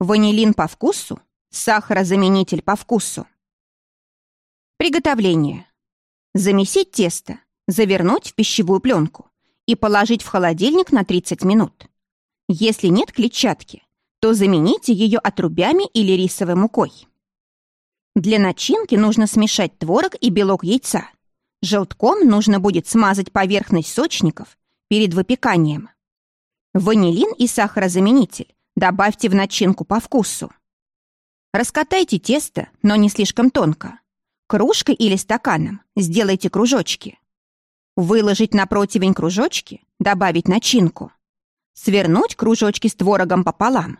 Ванилин по вкусу, сахарозаменитель по вкусу. Приготовление. Замесить тесто, завернуть в пищевую пленку и положить в холодильник на 30 минут. Если нет клетчатки, то замените ее отрубями или рисовой мукой. Для начинки нужно смешать творог и белок яйца. Желтком нужно будет смазать поверхность сочников перед выпеканием. Ванилин и сахарозаменитель добавьте в начинку по вкусу. Раскатайте тесто, но не слишком тонко. Кружкой или стаканом сделайте кружочки. Выложить на противень кружочки, добавить начинку. Свернуть кружочки с творогом пополам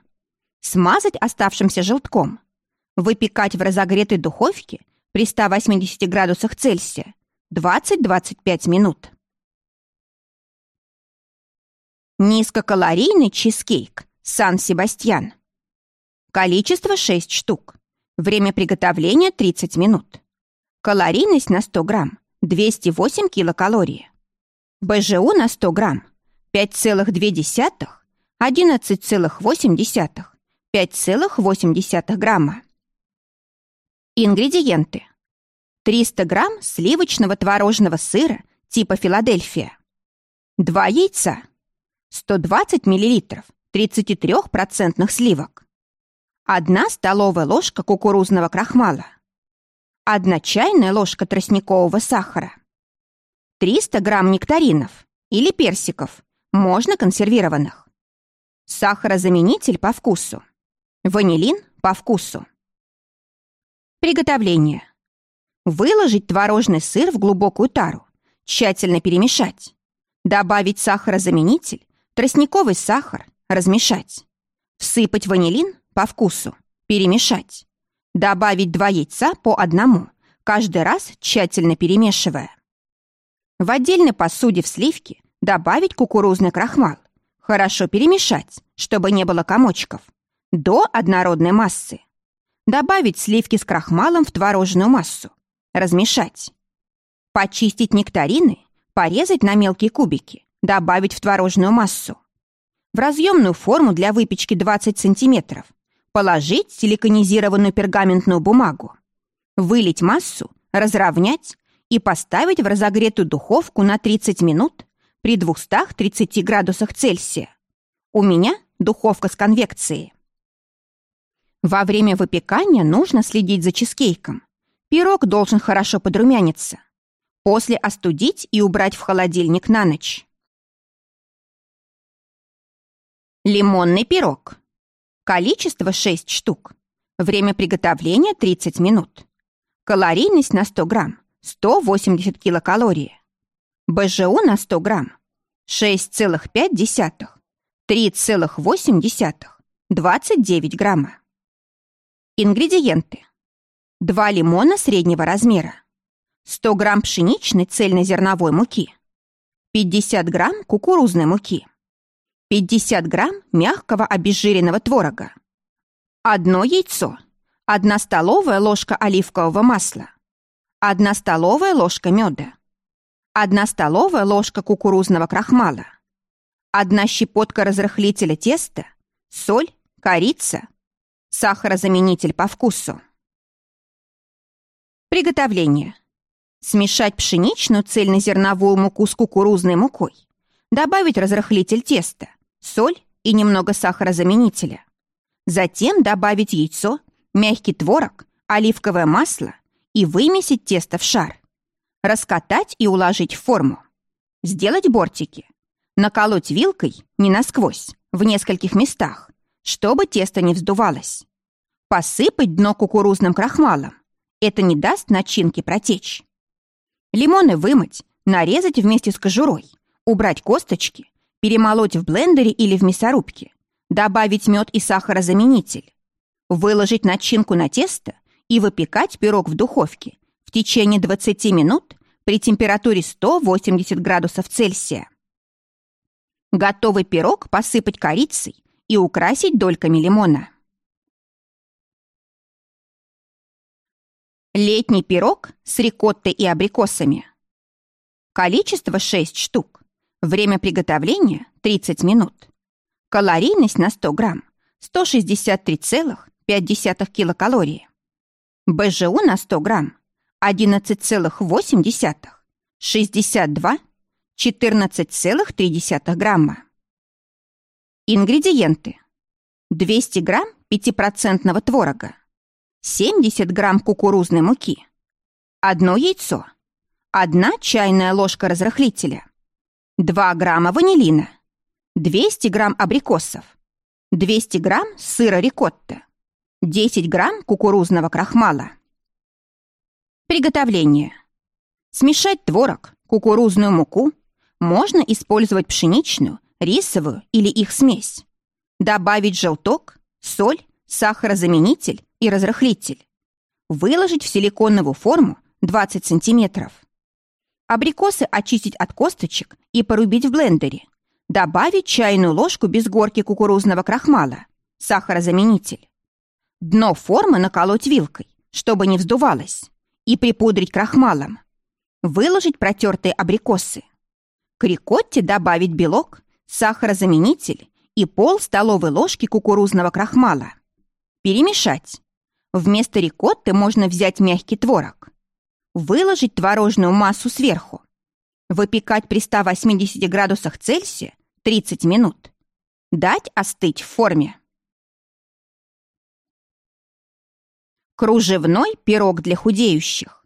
смазать оставшимся желтком, выпекать в разогретой духовке при 180 градусах Цельсия 20-25 минут. Низкокалорийный чизкейк Сан-Себастьян. Количество 6 штук. Время приготовления 30 минут. Калорийность на 100 грамм 208 килокалорий. БЖУ на 100 грамм 5,2, 11,8, 5,8 грамма. Ингредиенты. 300 грамм сливочного творожного сыра типа Филадельфия. 2 яйца. 120 миллилитров 33% сливок. 1 столовая ложка кукурузного крахмала. 1 чайная ложка тростникового сахара. 300 грамм нектаринов или персиков, можно консервированных. Сахарозаменитель по вкусу. Ванилин по вкусу. Приготовление. Выложить творожный сыр в глубокую тару, тщательно перемешать. Добавить сахарозаменитель, тростниковый сахар, размешать. Всыпать ванилин по вкусу, перемешать. Добавить два яйца по одному, каждый раз тщательно перемешивая. В отдельной посуде в сливке добавить кукурузный крахмал. Хорошо перемешать, чтобы не было комочков до однородной массы. Добавить сливки с крахмалом в творожную массу. Размешать. Почистить нектарины, порезать на мелкие кубики, добавить в творожную массу. В разъемную форму для выпечки 20 сантиметров положить силиконизированную пергаментную бумагу, вылить массу, разровнять и поставить в разогретую духовку на 30 минут при 230 градусах Цельсия. У меня духовка с конвекцией. Во время выпекания нужно следить за чизкейком. Пирог должен хорошо подрумяниться. После остудить и убрать в холодильник на ночь. Лимонный пирог. Количество 6 штук. Время приготовления 30 минут. Калорийность на 100 грамм 180 килокалорий. БЖУ на 100 грамм 6,5, 3,8, 29 грамма. Ингредиенты. 2 лимона среднего размера, 100 грамм пшеничной цельнозерновой муки, 50 грамм кукурузной муки, 50 грамм мягкого обезжиренного творога, одно яйцо, 1 столовая ложка оливкового масла, 1 столовая ложка меда, 1 столовая ложка кукурузного крахмала, 1 щепотка разрыхлителя теста, соль, корица, сахарозаменитель по вкусу. Приготовление. Смешать пшеничную цельнозерновую муку с кукурузной мукой, добавить разрыхлитель теста, соль и немного сахарозаменителя. Затем добавить яйцо, мягкий творог, оливковое масло и вымесить тесто в шар. Раскатать и уложить в форму. Сделать бортики. Наколоть вилкой, не насквозь, в нескольких местах, чтобы тесто не вздувалось. Посыпать дно кукурузным крахмалом. Это не даст начинке протечь. Лимоны вымыть, нарезать вместе с кожурой, убрать косточки, перемолоть в блендере или в мясорубке, добавить мед и сахарозаменитель, выложить начинку на тесто и выпекать пирог в духовке в течение 20 минут при температуре 180 градусов Цельсия. Готовый пирог посыпать корицей и украсить дольками лимона. Летний пирог с рикоттой и абрикосами. Количество 6 штук. Время приготовления – 30 минут. Калорийность на 100 грамм – 163,5 килокалории. БЖУ на 100 грамм – 11,8, 62, 14,3 грамма. Ингредиенты. 200 грамм 5% творога, 70 грамм кукурузной муки, одно яйцо, одна чайная ложка разрыхлителя, 2 грамма ванилина, 200 грамм абрикосов, 200 грамм сыра рикотта, 10 грамм кукурузного крахмала. Приготовление. Смешать творог, кукурузную муку, можно использовать пшеничную, рисовую или их смесь. Добавить желток, соль, сахарозаменитель и разрыхлитель. Выложить в силиконовую форму 20 сантиметров. Абрикосы очистить от косточек и порубить в блендере. Добавить чайную ложку без горки кукурузного крахмала, сахарозаменитель. Дно формы наколоть вилкой, чтобы не вздувалось, и припудрить крахмалом. Выложить протертые абрикосы. К рикотте добавить белок, сахарозаменитель и пол столовой ложки кукурузного крахмала. Перемешать. Вместо рикотты можно взять мягкий творог. Выложить творожную массу сверху. Выпекать при 180 градусах Цельсия 30 минут. Дать остыть в форме. Кружевной пирог для худеющих.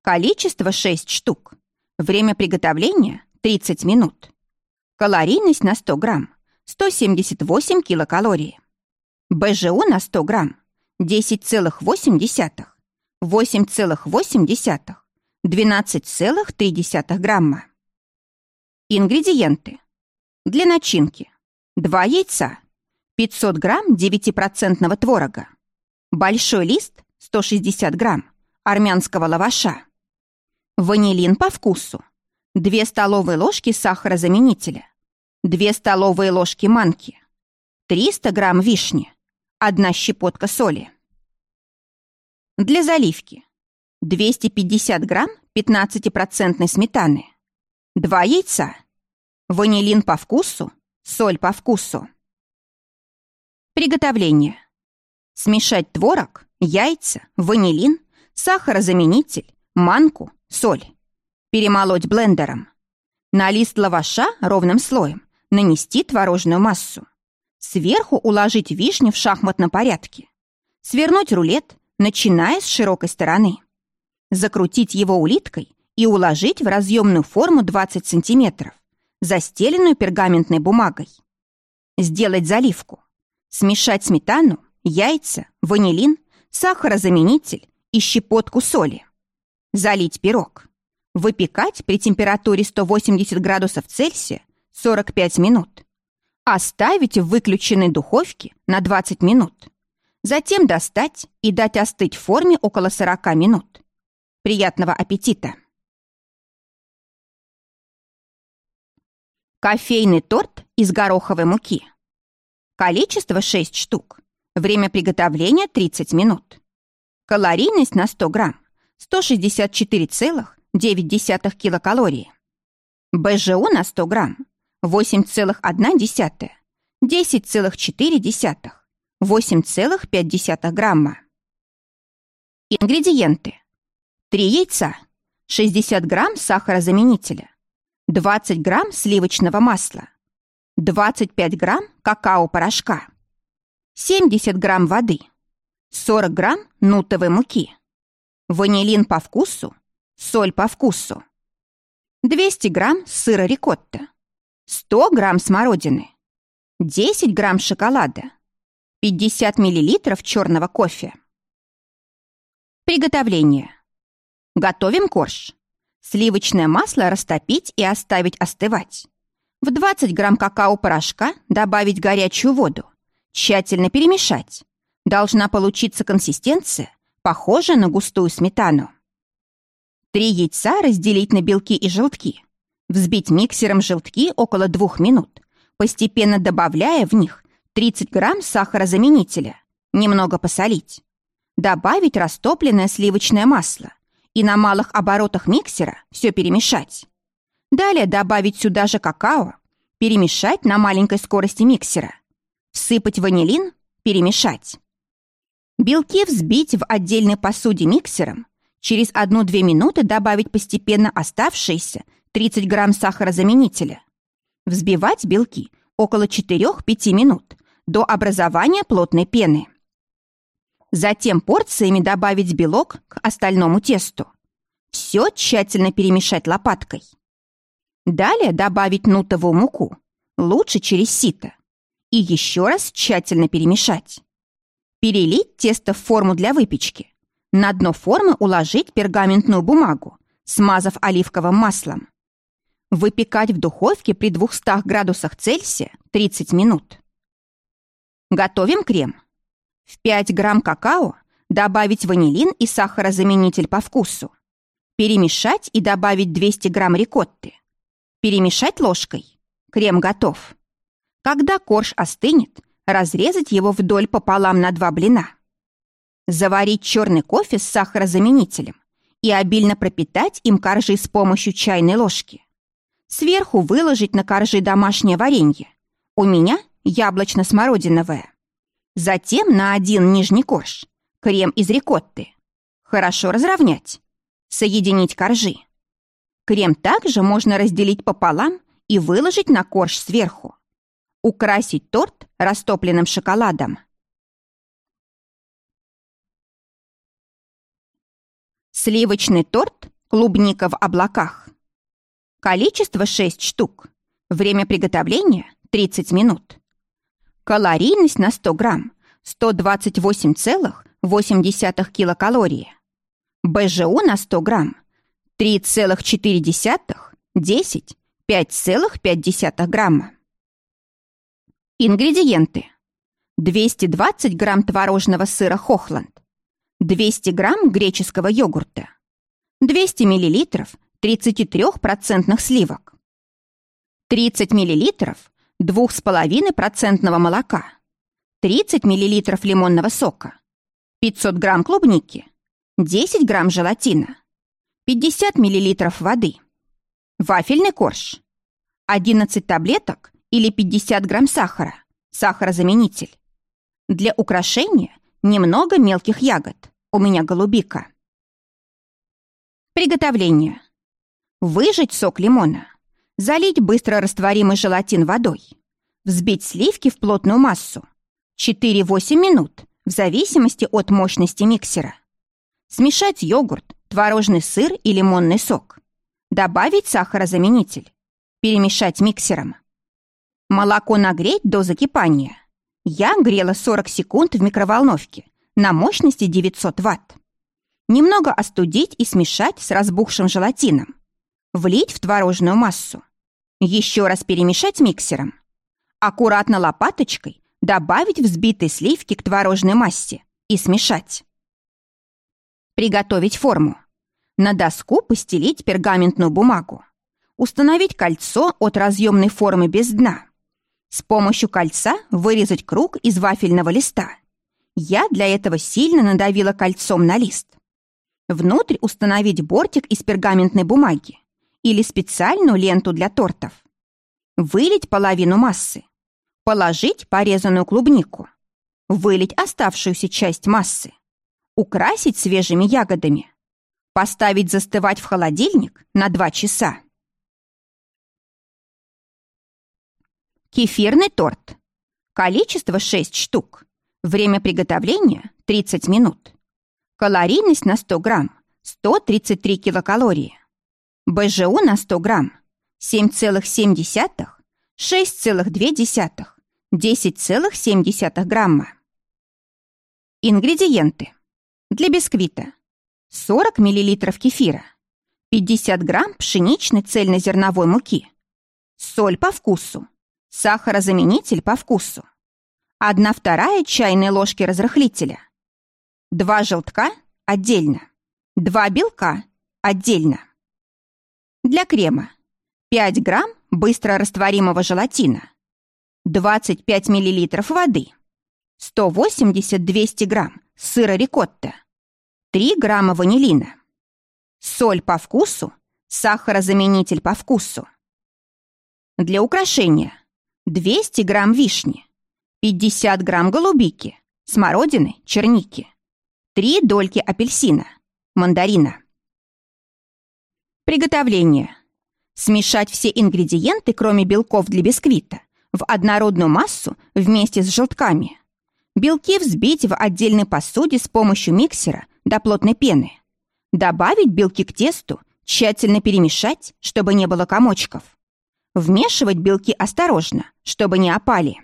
Количество 6 штук. Время приготовления 30 минут. Калорийность на 100 грамм 178 килокалорий. БЖУ на 100 грамм 10,8, 8,8, 12,3 грамма. Ингредиенты. Для начинки. 2 яйца, 500 грамм 9% творога, большой лист 160 грамм армянского лаваша, ванилин по вкусу, 2 столовые ложки сахарозаменителя, 2 столовые ложки манки, 300 грамм вишни, 1 щепотка соли. Для заливки 250 грамм 15% сметаны, 2 яйца. Ванилин по вкусу, соль по вкусу. Приготовление. Смешать творог, яйца, ванилин, сахарозаменитель, манку, соль. Перемолоть блендером. На лист лаваша ровным слоем нанести творожную массу. Сверху уложить вишню в шахматном порядке. Свернуть рулет, начиная с широкой стороны. Закрутить его улиткой и уложить в разъемную форму 20 сантиметров, застеленную пергаментной бумагой. Сделать заливку. Смешать сметану, яйца, ванилин, сахарозаменитель и щепотку соли. Залить пирог. Выпекать при температуре 180 градусов Цельсия 45 минут. Оставить в выключенной духовке на 20 минут. Затем достать и дать остыть в форме около 40 минут. Приятного аппетита! Кофейный торт из гороховой муки. Количество 6 штук. Время приготовления 30 минут. Калорийность на 100 грамм 164,9 килокалории. БЖУ на 100 грамм 8,1, 10,4, 8,5 грамма. Ингредиенты. 3 яйца, 60 грамм сахарозаменителя, 20 грамм сливочного масла, 25 грамм какао-порошка, 70 грамм воды, 40 грамм нутовой муки, ванилин по вкусу, соль по вкусу, 200 грамм сыра рикотта, 100 грамм смородины, 10 грамм шоколада, 50 миллилитров черного кофе. Приготовление. Готовим корж. Сливочное масло растопить и оставить остывать. В 20 грамм какао-порошка добавить горячую воду. Тщательно перемешать. Должна получиться консистенция, похожая на густую сметану. Три яйца разделить на белки и желтки. Взбить миксером желтки около двух минут, постепенно добавляя в них 30 грамм сахарозаменителя, немного посолить. Добавить растопленное сливочное масло и на малых оборотах миксера все перемешать. Далее добавить сюда же какао, перемешать на маленькой скорости миксера. Всыпать ванилин, перемешать. Белки взбить в отдельной посуде миксером, через 1-2 минуты добавить постепенно оставшиеся 30 грамм сахарозаменителя. Взбивать белки около 4-5 минут до образования плотной пены. Затем порциями добавить белок к остальному тесту. Все тщательно перемешать лопаткой. Далее добавить нутовую муку, лучше через сито. И еще раз тщательно перемешать. Перелить тесто в форму для выпечки. На дно формы уложить пергаментную бумагу, смазав оливковым маслом. Выпекать в духовке при 200 градусах Цельсия 30 минут. Готовим крем. В 5 грамм какао добавить ванилин и сахарозаменитель по вкусу. Перемешать и добавить 200 грамм рикотты. Перемешать ложкой. Крем готов. Когда корж остынет, разрезать его вдоль пополам на два блина. Заварить черный кофе с сахарозаменителем и обильно пропитать им коржи с помощью чайной ложки. Сверху выложить на коржи домашнее варенье. У меня яблочно-смородиновое. Затем на один нижний корж крем из рикотты. Хорошо разровнять. Соединить коржи. Крем также можно разделить пополам и выложить на корж сверху. Украсить торт растопленным шоколадом. Сливочный торт «Клубника в облаках». Количество 6 штук. Время приготовления 30 минут. Калорийность на 100 грамм 128,8 килокалории. БЖУ на 100 грамм 3,4, 10, 5,5 грамма. Ингредиенты. 220 грамм творожного сыра Хохланд, 200 грамм греческого йогурта, 200 миллилитров 33% сливок, 30 мл 2,5% молока, 30 мл лимонного сока, 500 грамм клубники, 10 грамм желатина, 50 мл воды. Вафельный корж. 11 таблеток или 50 грамм сахара. Сахарозаменитель. Для украшения немного мелких ягод. У меня голубика. Приготовление. Выжать сок лимона. Залить быстро растворимый желатин водой. Взбить сливки в плотную массу. 4-8 минут, в зависимости от мощности миксера. Смешать йогурт, творожный сыр и лимонный сок. Добавить сахарозаменитель. Перемешать миксером. Молоко нагреть до закипания. Я грела 40 секунд в микроволновке на мощности 900 ватт. Немного остудить и смешать с разбухшим желатином. Влить в творожную массу. Еще раз перемешать миксером. Аккуратно лопаточкой добавить взбитые сливки к творожной массе и смешать. Приготовить форму. На доску постелить пергаментную бумагу. Установить кольцо от разъемной формы без дна. С помощью кольца вырезать круг из вафельного листа. Я для этого сильно надавила кольцом на лист. Внутрь установить бортик из пергаментной бумаги или специальную ленту для тортов. Вылить половину массы. Положить порезанную клубнику. Вылить оставшуюся часть массы. Украсить свежими ягодами. Поставить застывать в холодильник на 2 часа. Кефирный торт. Количество 6 штук. Время приготовления 30 минут. Калорийность на 100 грамм 133 килокалории. БЖУ на 100 грамм 7,7, 6,2, 10,7 грамма. Ингредиенты. Для бисквита 40 мл кефира, 50 грамм пшеничной цельнозерновой муки, соль по вкусу, сахарозаменитель по вкусу, 1 вторая чайной ложки разрыхлителя, 2 желтка отдельно, 2 белка отдельно. Для крема. 5 грамм быстро растворимого желатина, 25 мл воды, 180-200 грамм сыра рикотта, 3 грамма ванилина, соль по вкусу, сахарозаменитель по вкусу. Для украшения 200 грамм вишни, 50 грамм голубики, смородины, черники, 3 дольки апельсина, мандарина. Приготовление. Смешать все ингредиенты, кроме белков для бисквита, в однородную массу вместе с желтками. Белки взбить в отдельной посуде с помощью миксера до плотной пены. Добавить белки к тесту, тщательно перемешать, чтобы не было комочков. Вмешивать белки осторожно, чтобы не опали.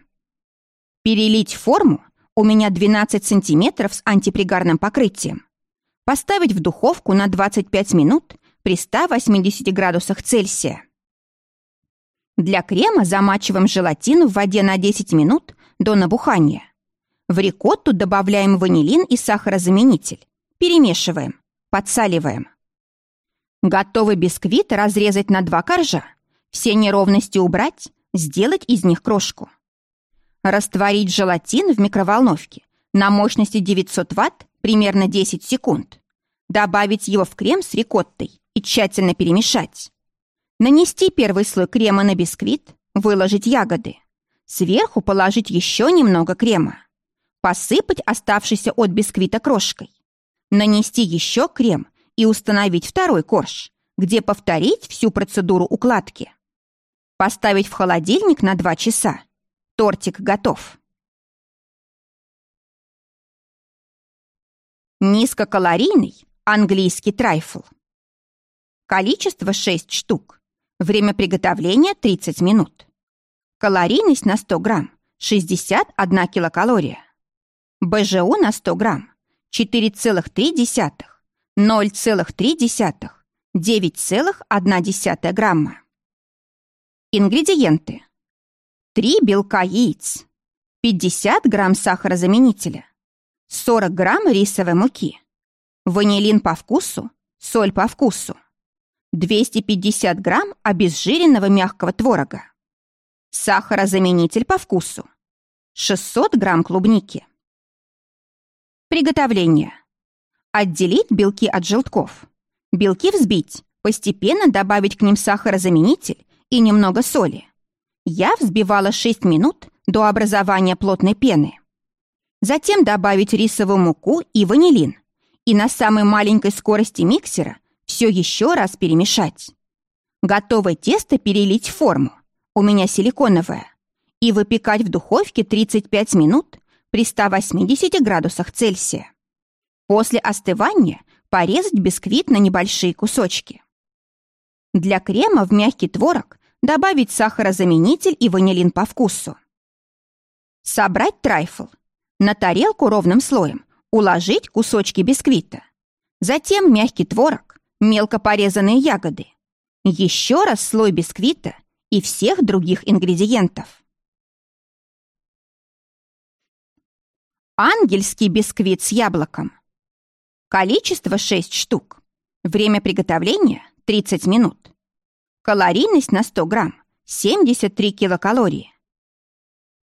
Перелить форму, у меня 12 сантиметров с антипригарным покрытием. Поставить в духовку на 25 минут при 180 градусах Цельсия. Для крема замачиваем желатин в воде на 10 минут до набухания. В рикотту добавляем ванилин и сахарозаменитель. Перемешиваем, подсаливаем. Готовый бисквит разрезать на два коржа. Все неровности убрать, сделать из них крошку. Растворить желатин в микроволновке на мощности 900 Вт примерно 10 секунд. Добавить его в крем с рикоттой и тщательно перемешать. Нанести первый слой крема на бисквит, выложить ягоды. Сверху положить еще немного крема. Посыпать оставшийся от бисквита крошкой. Нанести еще крем и установить второй корж, где повторить всю процедуру укладки. Поставить в холодильник на 2 часа. Тортик готов. Низкокалорийный английский трайфл. Количество 6 штук. Время приготовления 30 минут. Калорийность на 100 грамм 61 килокалория. БЖУ на 100 грамм 4,3, 0,3, 9,1 грамма. Ингредиенты. 3 белка яиц, 50 грамм сахарозаменителя, 40 грамм рисовой муки, ванилин по вкусу, соль по вкусу, 250 грамм обезжиренного мягкого творога, сахарозаменитель по вкусу, 600 грамм клубники. Приготовление. Отделить белки от желтков. Белки взбить, Постепенно добавить к ним сахарозаменитель и немного соли. Я взбивала 6 минут до образования плотной пены. Затем добавить рисовую муку и ванилин. И на самой маленькой скорости миксера все еще раз перемешать. Готовое тесто перелить в форму. У меня силиконовое. И выпекать в духовке 35 минут при 180 градусах Цельсия. После остывания порезать бисквит на небольшие кусочки. Для крема в мягкий творог добавить сахарозаменитель и ванилин по вкусу. Собрать трайфл. На тарелку ровным слоем уложить кусочки бисквита. Затем мягкий творог, мелко порезанные ягоды. Еще раз слой бисквита и всех других ингредиентов. Ангельский бисквит с яблоком. Количество 6 штук. Время приготовления 30 минут. Калорийность на 100 грамм 73 килокалории.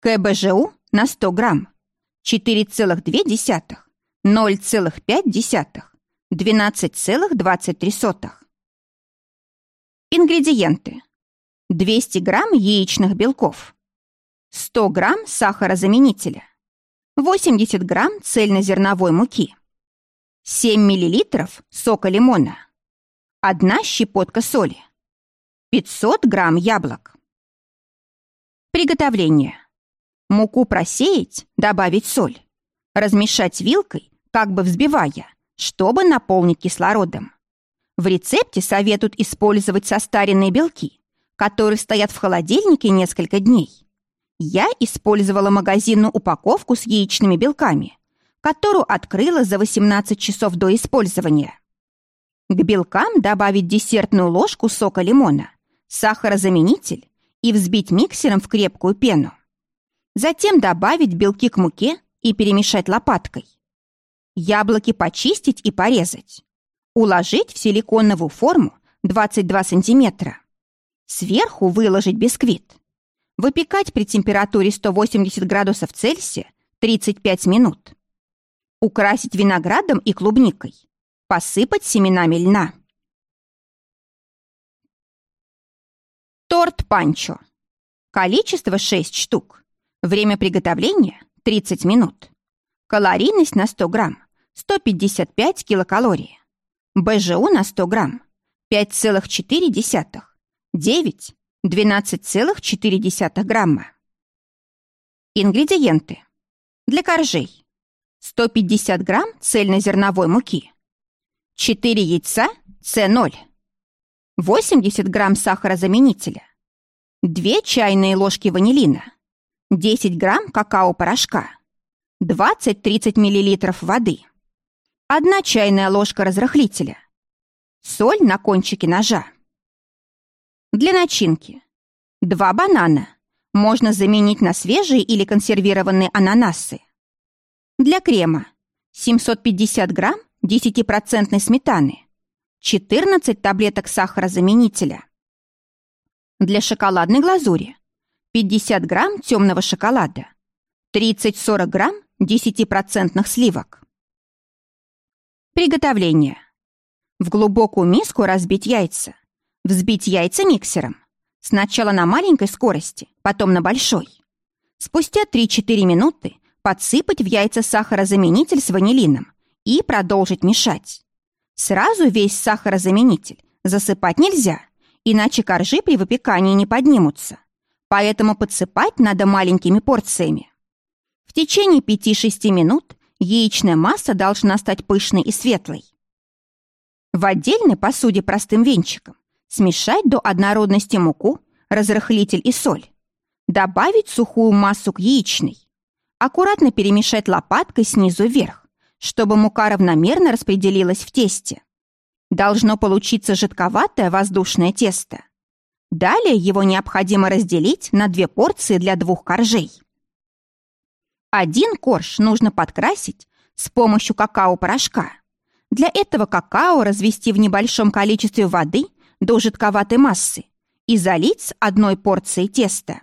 КБЖУ на 100 грамм 4,2, 0,5, 12,23. Ингредиенты. 200 грамм яичных белков, 100 грамм сахарозаменителя, 80 грамм цельнозерновой муки, 7 миллилитров сока лимона, 1 щепотка соли, 500 грамм яблок. Приготовление. Муку просеять, добавить соль. Размешать вилкой, как бы взбивая, чтобы наполнить кислородом. В рецепте советуют использовать состаренные белки, которые стоят в холодильнике несколько дней. Я использовала магазинную упаковку с яичными белками, которую открыла за 18 часов до использования. К белкам добавить десертную ложку сока лимона, сахарозаменитель и взбить миксером в крепкую пену. Затем добавить белки к муке и перемешать лопаткой. Яблоки почистить и порезать. Уложить в силиконовую форму 22 сантиметра. Сверху выложить бисквит. Выпекать при температуре 180 градусов Цельсия 35 минут. Украсить виноградом и клубникой. Посыпать семенами льна. Торт панчо. Количество 6 штук. Время приготовления 30 минут. Калорийность на 100 грамм 155 килокалорий. БЖУ на 100 грамм 5,4, 9, 12,4 грамма. Ингредиенты. Для коржей. 150 грамм цельнозерновой муки. 4 яйца С0. 80 грамм сахарозаменителя. 2 чайные ложки ванилина. 10 грамм какао-порошка. 20-30 миллилитров воды. 1 чайная ложка разрыхлителя. Соль на кончике ножа. Для начинки. Два банана. Можно заменить на свежие или консервированные ананасы. Для крема. 750 грамм 10% сметаны. 14 таблеток сахарозаменителя. Для шоколадной глазури. 50 грамм темного шоколада. 30-40 грамм 10% сливок. Приготовление. В глубокую миску разбить яйца. Взбить яйца миксером. Сначала на маленькой скорости, потом на большой. Спустя 3-4 минуты подсыпать в яйца сахарозаменитель с ванилином и продолжить мешать. Сразу весь сахарозаменитель засыпать нельзя, иначе коржи при выпекании не поднимутся. Поэтому подсыпать надо маленькими порциями. В течение 5-6 минут яичная масса должна стать пышной и светлой. В отдельной посуде простым венчиком Смешать до однородности муку, разрыхлитель и соль. Добавить сухую массу к яичной. Аккуратно перемешать лопаткой снизу вверх, чтобы мука равномерно распределилась в тесте. Должно получиться жидковатое воздушное тесто. Далее его необходимо разделить на две порции для двух коржей. Один корж нужно подкрасить с помощью какао-порошка. Для этого какао развести в небольшом количестве воды – до жидковатой массы и залить с одной порцией теста.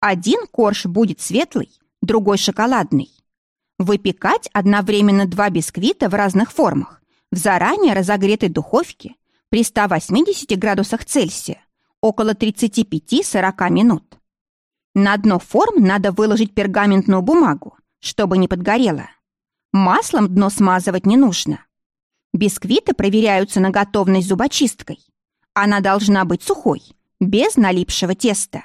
Один корж будет светлый, другой шоколадный. Выпекать одновременно два бисквита в разных формах в заранее разогретой духовке при 180 градусах Цельсия около 35-40 минут. На дно форм надо выложить пергаментную бумагу, чтобы не подгорело. Маслом дно смазывать не нужно. Бисквиты проверяются на готовность зубочисткой. Она должна быть сухой, без налипшего теста.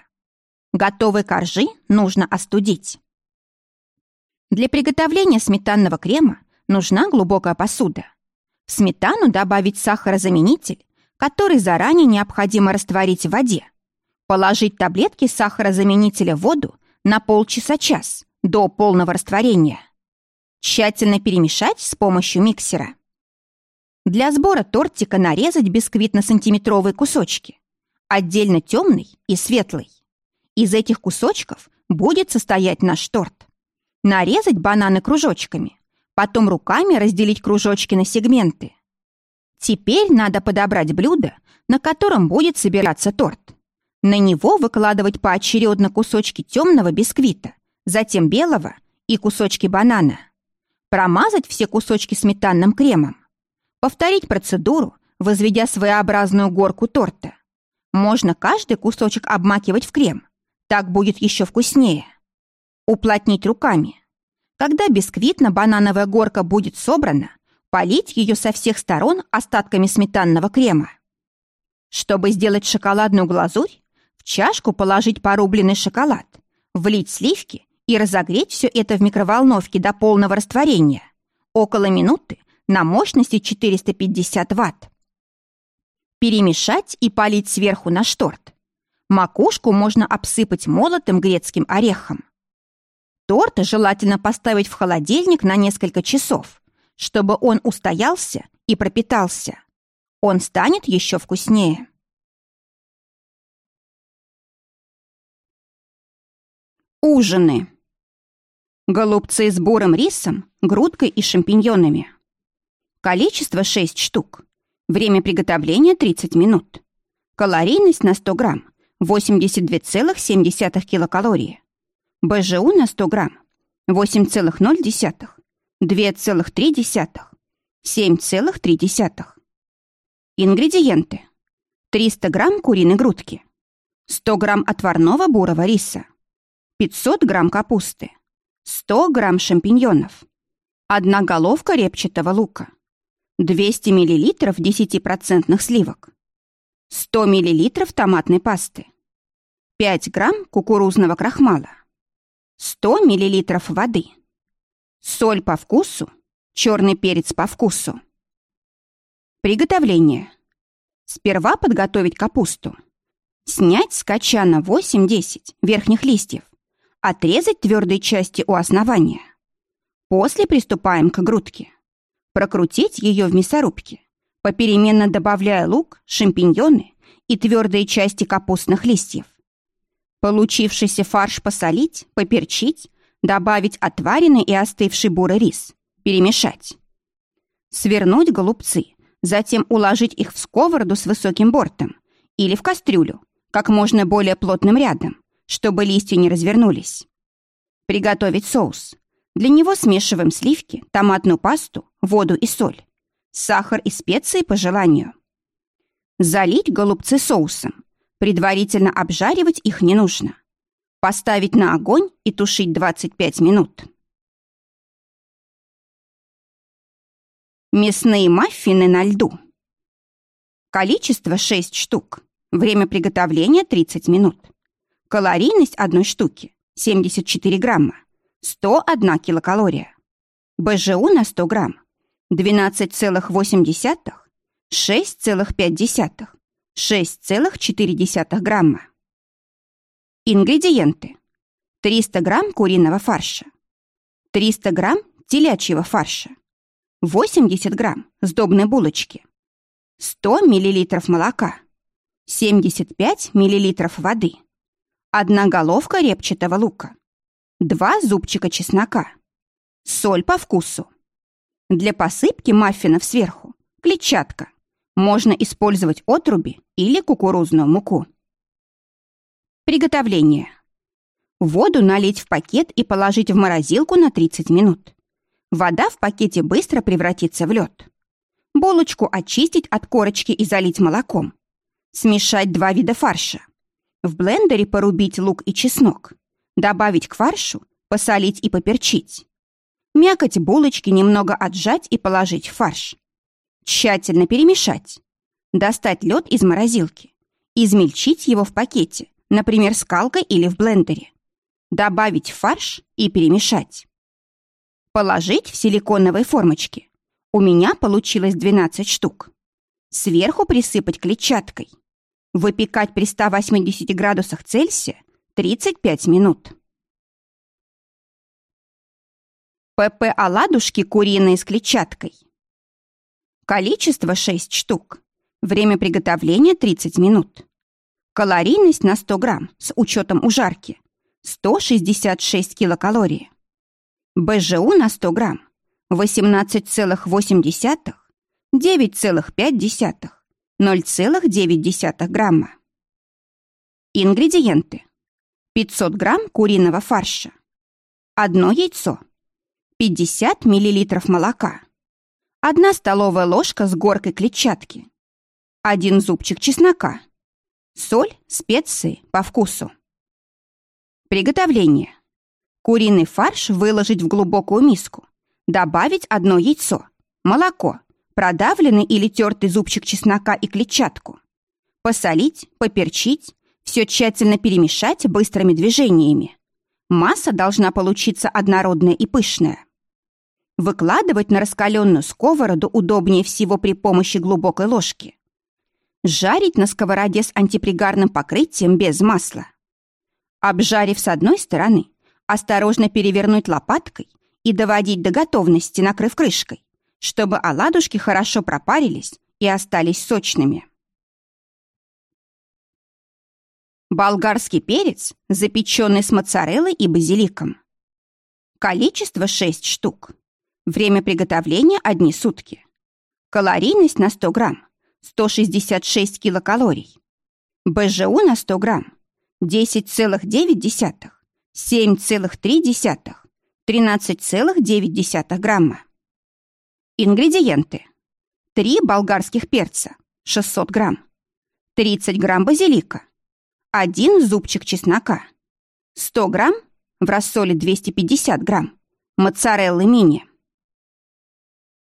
Готовые коржи нужно остудить. Для приготовления сметанного крема нужна глубокая посуда. В сметану добавить сахарозаменитель, который заранее необходимо растворить в воде. Положить таблетки сахарозаменителя в воду на полчаса-час до полного растворения. Тщательно перемешать с помощью миксера. Для сбора тортика нарезать бисквит на сантиметровые кусочки. Отдельно темный и светлый. Из этих кусочков будет состоять наш торт. Нарезать бананы кружочками. Потом руками разделить кружочки на сегменты. Теперь надо подобрать блюдо, на котором будет собираться торт. На него выкладывать поочередно кусочки темного бисквита, затем белого и кусочки банана. Промазать все кусочки сметанным кремом. Повторить процедуру, возведя своеобразную горку торта. Можно каждый кусочек обмакивать в крем. Так будет еще вкуснее. Уплотнить руками. Когда бисквитно-банановая горка будет собрана, полить ее со всех сторон остатками сметанного крема. Чтобы сделать шоколадную глазурь, в чашку положить порубленный шоколад, влить сливки и разогреть все это в микроволновке до полного растворения, около минуты на мощности 450 ватт. Перемешать и полить сверху на торт. Макушку можно обсыпать молотым грецким орехом. Торт желательно поставить в холодильник на несколько часов, чтобы он устоялся и пропитался. Он станет еще вкуснее. Ужины. Голубцы с бурым рисом, грудкой и шампиньонами. Количество 6 штук. Время приготовления 30 минут. Калорийность на 100 грамм 82,7 килокалории. БЖУ на 100 грамм 8,0, 2,3, 7,3. Ингредиенты. 300 грамм куриной грудки, 100 грамм отварного бурого риса, 500 грамм капусты, 100 грамм шампиньонов, одна головка репчатого лука, 200 миллилитров 10% сливок, 100 миллилитров томатной пасты, 5 грамм кукурузного крахмала, 100 мл воды. Соль по вкусу, черный перец по вкусу. Приготовление. Сперва подготовить капусту. Снять с качана 8-10 верхних листьев. Отрезать твердые части у основания. После приступаем к грудке. Прокрутить ее в мясорубке, попеременно добавляя лук, шампиньоны и твердые части капустных листьев. Получившийся фарш посолить, поперчить, добавить отваренный и остывший бурый рис, перемешать. Свернуть голубцы, затем уложить их в сковороду с высоким бортом или в кастрюлю, как можно более плотным рядом, чтобы листья не развернулись. Приготовить соус. Для него смешиваем сливки, томатную пасту, воду и соль, сахар и специи по желанию. Залить голубцы соусом, Предварительно обжаривать их не нужно. Поставить на огонь и тушить 25 минут. Мясные маффины на льду. Количество 6 штук. Время приготовления 30 минут. Калорийность одной штуки 74 грамма. 101 килокалория. БЖУ на 100 грамм 12,8, 6,5, 6,4 грамма. Ингредиенты. 300 грамм куриного фарша, 300 грамм телячьего фарша, 80 грамм сдобной булочки, 100 миллилитров молока, 75 миллилитров воды, одна головка репчатого лука, два зубчика чеснока, соль по вкусу. Для посыпки маффинов сверху клетчатка, можно использовать отруби или кукурузную муку. Приготовление. Воду налить в пакет и положить в морозилку на 30 минут. Вода в пакете быстро превратится в лед. Булочку очистить от корочки и залить молоком. Смешать два вида фарша. В блендере порубить лук и чеснок. Добавить к фаршу, посолить и поперчить. Мякоть булочки немного отжать и положить в фарш. Тщательно перемешать. Достать лед из морозилки. Измельчить его в пакете, например, скалкой или в блендере. Добавить в фарш и перемешать. Положить в силиконовые формочки. У меня получилось 12 штук. Сверху присыпать клетчаткой. Выпекать при 180 градусах Цельсия 35 минут. ПП оладушки куриные с клетчаткой. Количество 6 штук. Время приготовления 30 минут. Калорийность на 100 грамм с учетом ужарки 166 килокалорий. БЖУ на 100 грамм 18,8, 9,5, 0,9 грамма. Ингредиенты. 500 грамм куриного фарша. Одно яйцо. 50 миллилитров молока. Одна столовая ложка с горкой клетчатки. Один зубчик чеснока. Соль, специи по вкусу. Приготовление. Куриный фарш выложить в глубокую миску. Добавить одно яйцо, молоко, продавленный или тертый зубчик чеснока и клетчатку. Посолить, поперчить, все тщательно перемешать быстрыми движениями. Масса должна получиться однородная и пышная. Выкладывать на раскаленную сковороду удобнее всего при помощи глубокой ложки. Жарить на сковороде с антипригарным покрытием без масла. Обжарив с одной стороны, осторожно перевернуть лопаткой и доводить до готовности, накрыв крышкой, чтобы оладушки хорошо пропарились и остались сочными. Болгарский перец, запеченный с моцареллой и базиликом. Количество 6 штук. Время приготовления – одни сутки. Калорийность на 100 грамм – 166 килокалорий. БЖУ на 100 грамм – 10,9, 7,3, 13,9 грамма. Ингредиенты. 3 болгарских перца, 600 грамм. 30 грамм базилика. 1 зубчик чеснока. 100 грамм, в рассоле 250 грамм, моцареллы мини.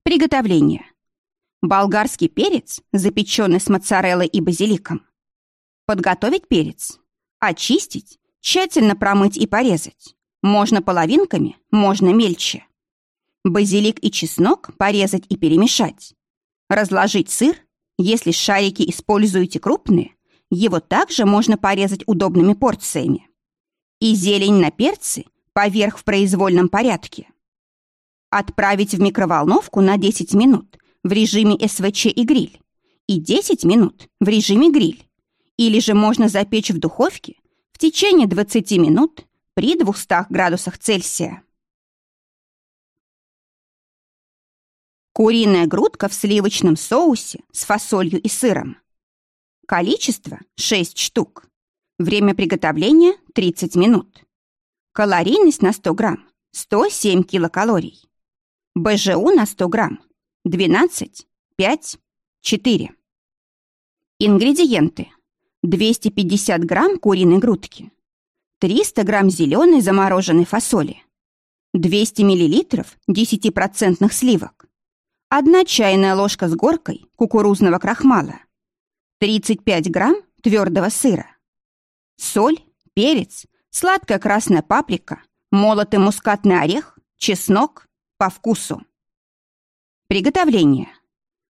Приготовление. Болгарский перец, запеченный с моцареллой и базиликом. Подготовить перец. Очистить, тщательно промыть и порезать. Можно половинками, можно мельче. Базилик и чеснок порезать и перемешать. Разложить сыр, если шарики используете крупные, его также можно порезать удобными порциями. И зелень на перцы поверх в произвольном порядке. Отправить в микроволновку на 10 минут в режиме СВЧ и гриль и 10 минут в режиме гриль. Или же можно запечь в духовке в течение 20 минут при 200 градусах Цельсия. Куриная грудка в сливочном соусе с фасолью и сыром. Количество – 6 штук. Время приготовления – 30 минут. Калорийность на 100 грамм – 107 килокалорий. БЖУ на 100 грамм – 12, 5, 4. Ингредиенты. 250 грамм куриной грудки, 300 грамм зеленой замороженной фасоли, 200 миллилитров 10% сливок, 1 чайная ложка с горкой кукурузного крахмала, 35 грамм твердого сыра, соль, перец, сладкая красная паприка, молотый мускатный орех, чеснок по вкусу. Приготовление.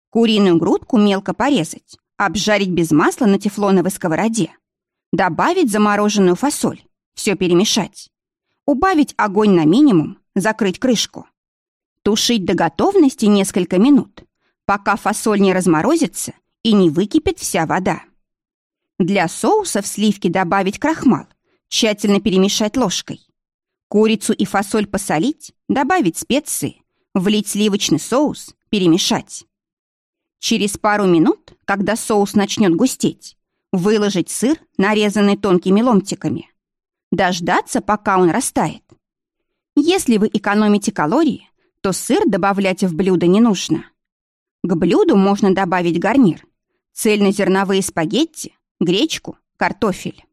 Куриную грудку мелко порезать, обжарить без масла на тефлоновой сковороде, добавить замороженную фасоль, все перемешать. Убавить огонь на минимум, закрыть крышку. Тушить до готовности несколько минут, пока фасоль не разморозится и не выкипит вся вода. Для соуса в сливки добавить крахмал, тщательно перемешать ложкой. Курицу и фасоль посолить, добавить специи, влить сливочный соус, перемешать. Через пару минут, когда соус начнет густеть, выложить сыр, нарезанный тонкими ломтиками дождаться, пока он растает. Если вы экономите калории, то сыр добавлять в блюдо не нужно. К блюду можно добавить гарнир. Цельнозерновые спагетти, гречку, картофель.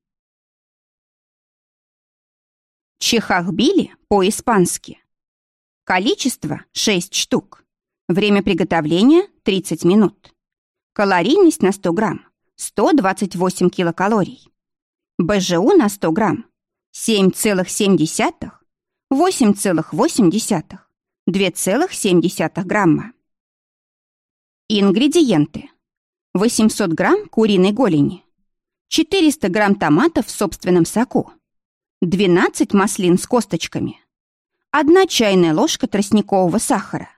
Чехахбили по-испански. Количество 6 штук. Время приготовления 30 минут. Калорийность на 100 грамм 128 килокалорий. БЖУ на 100 грамм 7,7, 8,8, 2,7 грамма. Ингредиенты. 800 грамм куриной голени, 400 грамм томатов в собственном соку, 12 маслин с косточками, 1 чайная ложка тростникового сахара,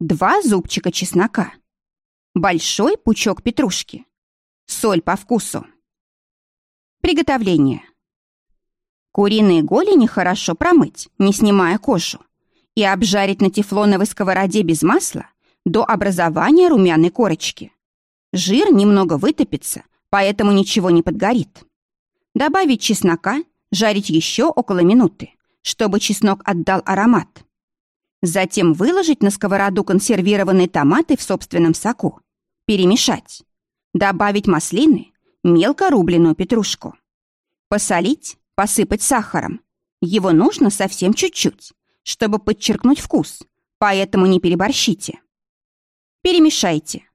2 зубчика чеснока, большой пучок петрушки, соль по вкусу. Приготовление. Куриные голени хорошо промыть, не снимая кожу, и обжарить на тефлоновой сковороде без масла до образования румяной корочки. Жир немного вытопится, поэтому ничего не подгорит. Добавить чеснока, жарить еще около минуты, чтобы чеснок отдал аромат. Затем выложить на сковороду консервированные томаты в собственном соку. Перемешать. Добавить маслины, мелко рубленную петрушку. Посолить, посыпать сахаром. Его нужно совсем чуть-чуть, чтобы подчеркнуть вкус, поэтому не переборщите. Перемешайте.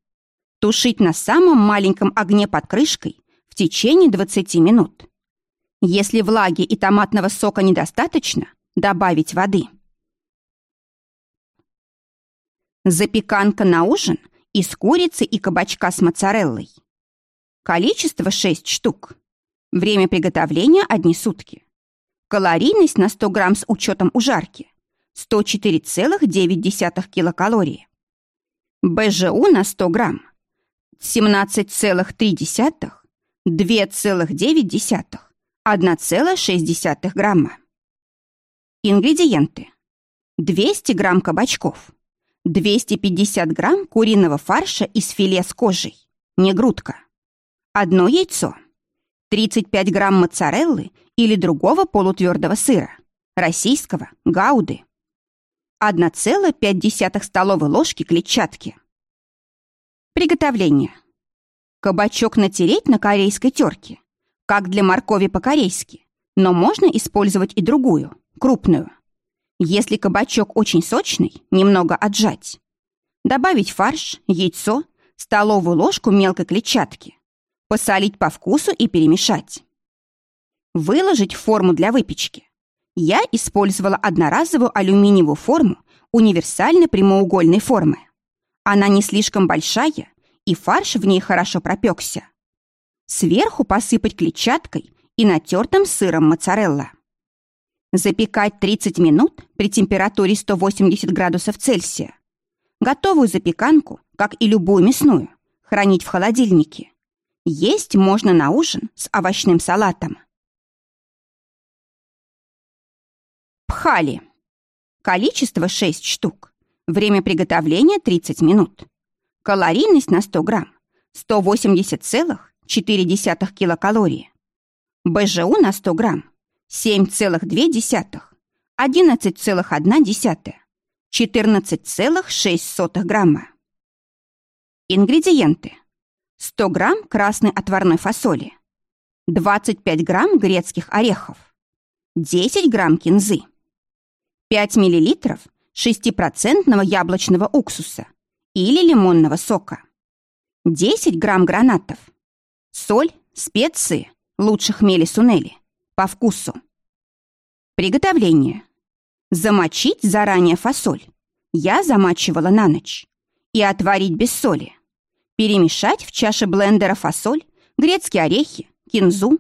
Тушить на самом маленьком огне под крышкой в течение 20 минут. Если влаги и томатного сока недостаточно, добавить воды. Запеканка на ужин из курицы и кабачка с моцареллой. Количество 6 штук. Время приготовления – одни сутки. Калорийность на 100 грамм с учетом ужарки – 104,9 килокалории. БЖУ на 100 грамм – 17,3, 2,9, 1,6 грамма. Ингредиенты. 200 грамм кабачков, 250 грамм куриного фарша из филе с кожей, не грудка, одно яйцо, 35 грамм моцареллы или другого полутвердого сыра, российского, гауды, 1,5 столовой ложки клетчатки. Приготовление. Кабачок натереть на корейской терке как для моркови по-корейски, но можно использовать и другую, крупную. Если кабачок очень сочный, немного отжать. Добавить фарш, яйцо, столовую ложку мелкой клетчатки. Посолить по вкусу и перемешать. Выложить в форму для выпечки. Я использовала одноразовую алюминиевую форму универсальной прямоугольной формы. Она не слишком большая, и фарш в ней хорошо пропекся. Сверху посыпать клетчаткой и натертым сыром моцарелла. Запекать 30 минут при температуре 180 градусов Цельсия. Готовую запеканку, как и любую мясную, хранить в холодильнике. Есть можно на ужин с овощным салатом. Пхали. Количество 6 штук. Время приготовления 30 минут. Калорийность на 100 грамм 180,5 0,4 килокалории. БЖУ на 100 грамм 7,2, 11,1, 14,6 грамма. Ингредиенты. 100 грамм красной отварной фасоли, 25 грамм грецких орехов, 10 грамм кинзы, 5 миллилитров 6% яблочного уксуса или лимонного сока, 10 грамм гранатов, Соль, специи, лучше хмели-сунели, по вкусу. Приготовление. Замочить заранее фасоль. Я замачивала на ночь. И отварить без соли. Перемешать в чаше блендера фасоль, грецкие орехи, кинзу.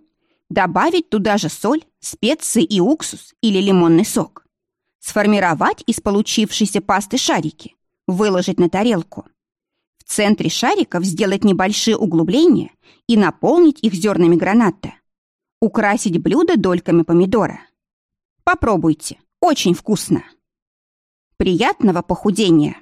Добавить туда же соль, специи и уксус или лимонный сок. Сформировать из получившейся пасты шарики. Выложить на тарелку. В центре шариков сделать небольшие углубления и наполнить их зернами граната. Украсить блюдо дольками помидора. Попробуйте, очень вкусно. Приятного похудения!